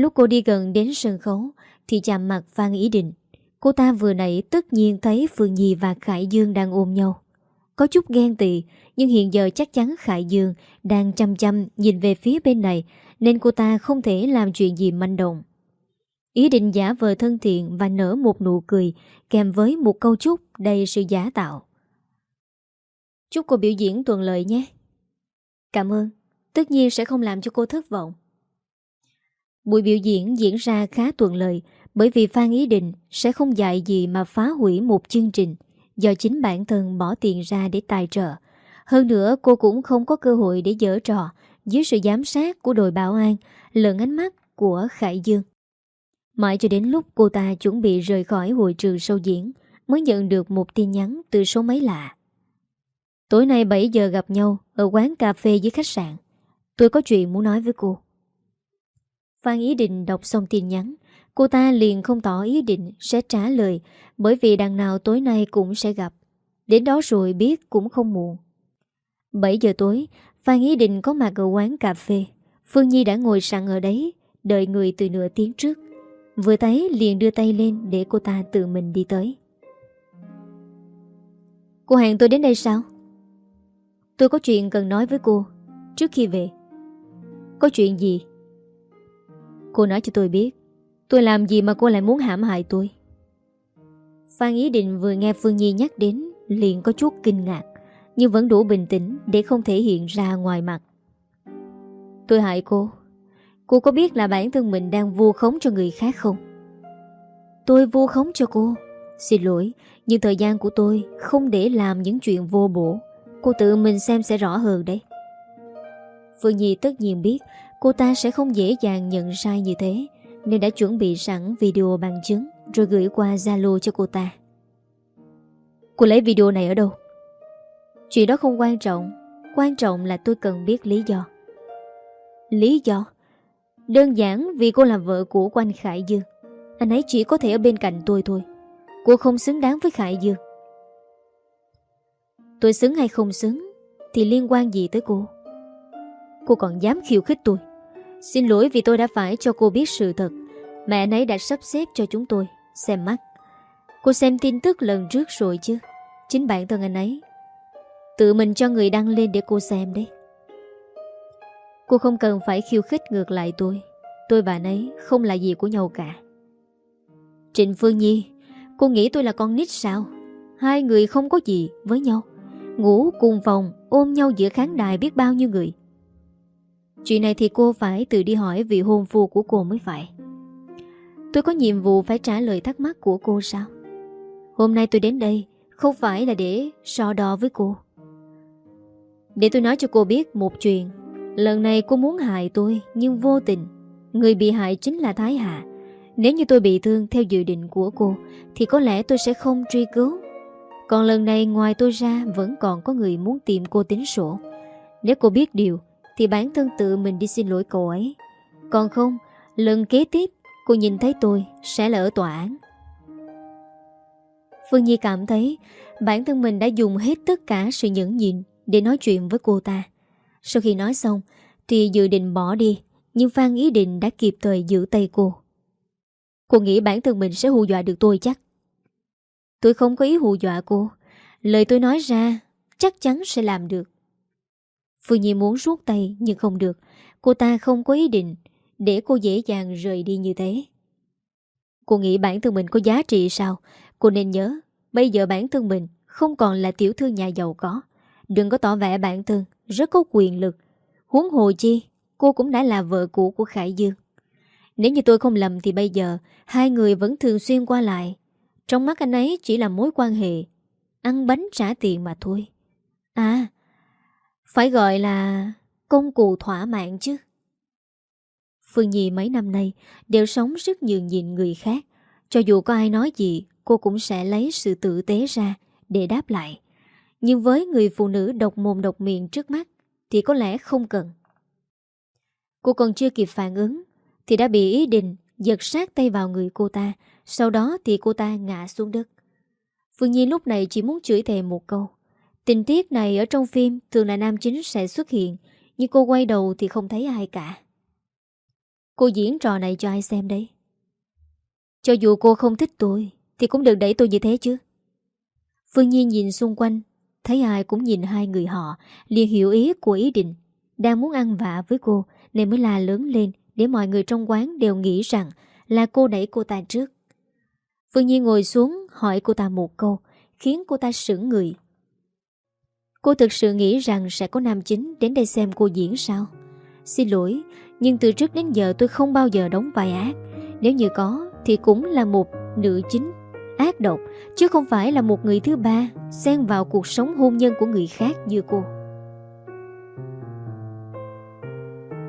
Lúc cô đi gần đến sân khấu thì chạm mặt Phan Ý Định. Cô ta vừa nãy tất nhiên thấy Phương Nhi và Khải Dương đang ôm nhau. Có chút ghen tị, nhưng hiện giờ chắc chắn Khải Dương đang chăm chăm nhìn về phía bên này nên cô ta không thể làm chuyện gì manh động. Ý định giả vờ thân thiện và nở một nụ cười kèm với một câu chúc đầy sự giả tạo. Chúc cô biểu diễn tuần lợi nhé. Cảm ơn, tất nhiên sẽ không làm cho cô thất vọng. Buổi biểu diễn diễn ra khá thuận lợi bởi vì Phan Ý Định sẽ không dạy gì mà phá hủy một chương trình do chính bản thân bỏ tiền ra để tài trợ. Hơn nữa, cô cũng không có cơ hội để dở trò dưới sự giám sát của đội bảo an lẫn ánh mắt của Khải Dương. Mãi cho đến lúc cô ta chuẩn bị rời khỏi hội trường sâu diễn, mới nhận được một tin nhắn từ số máy lạ. Tối nay 7 giờ gặp nhau ở quán cà phê dưới khách sạn. Tôi có chuyện muốn nói với cô. Phan Ý Định đọc xong tin nhắn, Cô ta liền không tỏ ý định sẽ trả lời, Bởi vì đằng nào tối nay cũng sẽ gặp. Đến đó rồi biết cũng không muộn. 7 giờ tối, Phan Ý Định có mặt ở quán cà phê. Phương Nhi đã ngồi sẵn ở đấy, Đợi người từ nửa tiếng trước. Vừa thấy liền đưa tay lên Để cô ta tự mình đi tới. Cô hẹn tôi đến đây sao? Tôi có chuyện cần nói với cô. Trước khi về, Có chuyện gì? Cô nói cho tôi biết, Tôi làm gì mà cô lại muốn hãm hại tôi? Phan Ý Định vừa nghe Phương Nhi nhắc đến, liền có chút kinh ngạc, Nhưng vẫn đủ bình tĩnh Để không thể hiện ra ngoài mặt. Tôi hại cô Cô có biết là bản thân mình đang vu khống cho người khác không? Tôi vu khống cho cô, Xin lỗi, Nhưng thời gian của tôi không để làm những chuyện vô bổ, Cô tự mình xem sẽ rõ hơn đấy. Phương Nhi tất nhiên biết Cô ta sẽ không dễ dàng nhận sai như thế, Nên đã chuẩn bị sẵn video bằng chứng Rồi gửi qua Zalo cho cô ta. Cô lấy video này ở đâu? Chuyện đó không quan trọng Quan trọng là tôi cần biết lý do. Lý do? Đơn giản vì cô là vợ của Quanh Khải Dương. Anh ấy chỉ có thể ở bên cạnh tôi thôi. Cô không xứng đáng với Khải Dương. Tôi xứng hay không xứng Thì liên quan gì tới cô? Cô còn dám khiêu khích tôi. Xin lỗi vì tôi đã phải cho cô biết sự thật. Mẹ nấy đã sắp xếp cho chúng tôi. Xem mắt. Cô xem tin tức lần trước rồi chứ? Chính bản thân anh ấy. Tự mình cho người đăng lên để cô xem đấy. Cô không cần phải khiêu khích ngược lại tôi. Tôi và anh ấy không là gì của nhau cả. Trịnh Phương Nhi, Cô nghĩ tôi là con nít sao? Hai người không có gì với nhau. Ngủ cùng phòng, Ôm nhau giữa khán đài biết bao nhiêu người. Chuyện này thì cô phải tự đi hỏi vị hôn phu của cô mới phải. Tôi có nhiệm vụ phải trả lời thắc mắc của cô sao? Hôm nay tôi đến đây, Không phải là để so đo với cô. Để tôi nói cho cô biết một chuyện. Lần này cô muốn hại tôi, Nhưng vô tình. Người bị hại chính là Thái Hạ Nếu như tôi bị thương theo dự định của cô, Thì có lẽ tôi sẽ không truy cứu. Còn lần này ngoài tôi ra, Vẫn còn có người muốn tìm cô tính sổ. Nếu cô biết điều thì bản thân tự mình đi xin lỗi cô ấy. Còn không, Lần kế tiếp, cô nhìn thấy tôi Sẽ là ở tòa án. Phương Nhi cảm thấy Bản thân mình đã dùng hết tất cả sự nhẫn nhịn Để nói chuyện với cô ta. Sau khi nói xong, Thì dự định bỏ đi, Nhưng Phan Ý Định đã kịp thời giữ tay cô. Cô nghĩ bản thân mình sẽ hù dọa được tôi chắc. Tôi không có ý hù dọa cô. Lời tôi nói ra Chắc chắn sẽ làm được. Phương Nhi muốn rút tay, nhưng không được. Cô ta không có ý định Để cô dễ dàng rời đi như thế. Cô nghĩ bản thân mình có giá trị sao? Cô nên nhớ, Bây giờ bản thân mình không còn là tiểu thư nhà giàu có. Đừng có tỏ vẻ bản thân Rất có quyền lực. Huống hồ chi, Cô cũng đã là vợ cũ của Khải Dương. Nếu như tôi không lầm thì bây giờ, Hai người vẫn thường xuyên qua lại. Trong mắt anh ấy chỉ là mối quan hệ, Ăn bánh trả tiền mà thôi. À phải gọi là Công cụ thỏa mãn chứ. Phương Nhi mấy năm nay Đều sống rất nhường nhịn người khác. Cho dù có ai nói gì, Cô cũng sẽ lấy sự tử tế ra Để đáp lại. Nhưng với người phụ nữ độc mồm độc miệng trước mắt Thì có lẽ không cần. Cô còn chưa kịp phản ứng Thì đã bị ý định giật sát tay vào người cô ta, Sau đó thì cô ta ngã xuống đất. Phương Nhi lúc này chỉ muốn chửi thề một câu. Tình tiết này ở trong phim Thường là nam chính sẽ xuất hiện, Nhưng cô quay đầu thì không thấy ai cả. Cô diễn trò này cho ai xem đấy? Cho dù cô không thích tôi, Thì cũng đừng đẩy tôi như thế chứ. Phương Nhi nhìn xung quanh, Thấy ai cũng nhìn hai người họ, liền hiểu ý của ý định. Đang muốn ăn vạ với cô, Nên mới la lớn lên Để mọi người trong quán đều nghĩ rằng Là cô đẩy cô ta trước. Phương Nhi ngồi xuống hỏi cô ta một câu, Khiến cô ta sững người. Cô thực sự nghĩ rằng sẽ có nam chính đến đây xem cô diễn sao? Xin lỗi, Nhưng từ trước đến giờ tôi không bao giờ đóng vai ác. Nếu như có, Thì cũng là một nữ chính ác độc, Chứ không phải là một người thứ ba Xen vào cuộc sống hôn nhân của người khác như cô.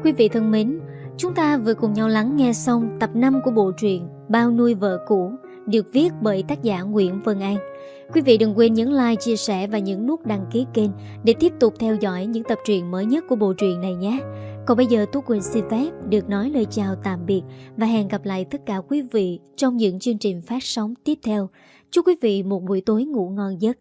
Quý vị thân mến, Chúng ta vừa cùng nhau lắng nghe xong tập 5 của bộ truyện Bao nuôi vợ cũ, được viết bởi tác giả Nguyễn Vân An. Quý vị đừng quên nhấn like, chia sẻ và nhấn nút đăng ký kênh để tiếp tục theo dõi những tập truyện mới nhất của bộ truyện này nhé. Còn bây giờ Tú Quỳnh xin phép được nói lời chào tạm biệt và hẹn gặp lại tất cả quý vị trong những chương trình phát sóng tiếp theo. Chúc quý vị một buổi tối ngủ ngon giấc.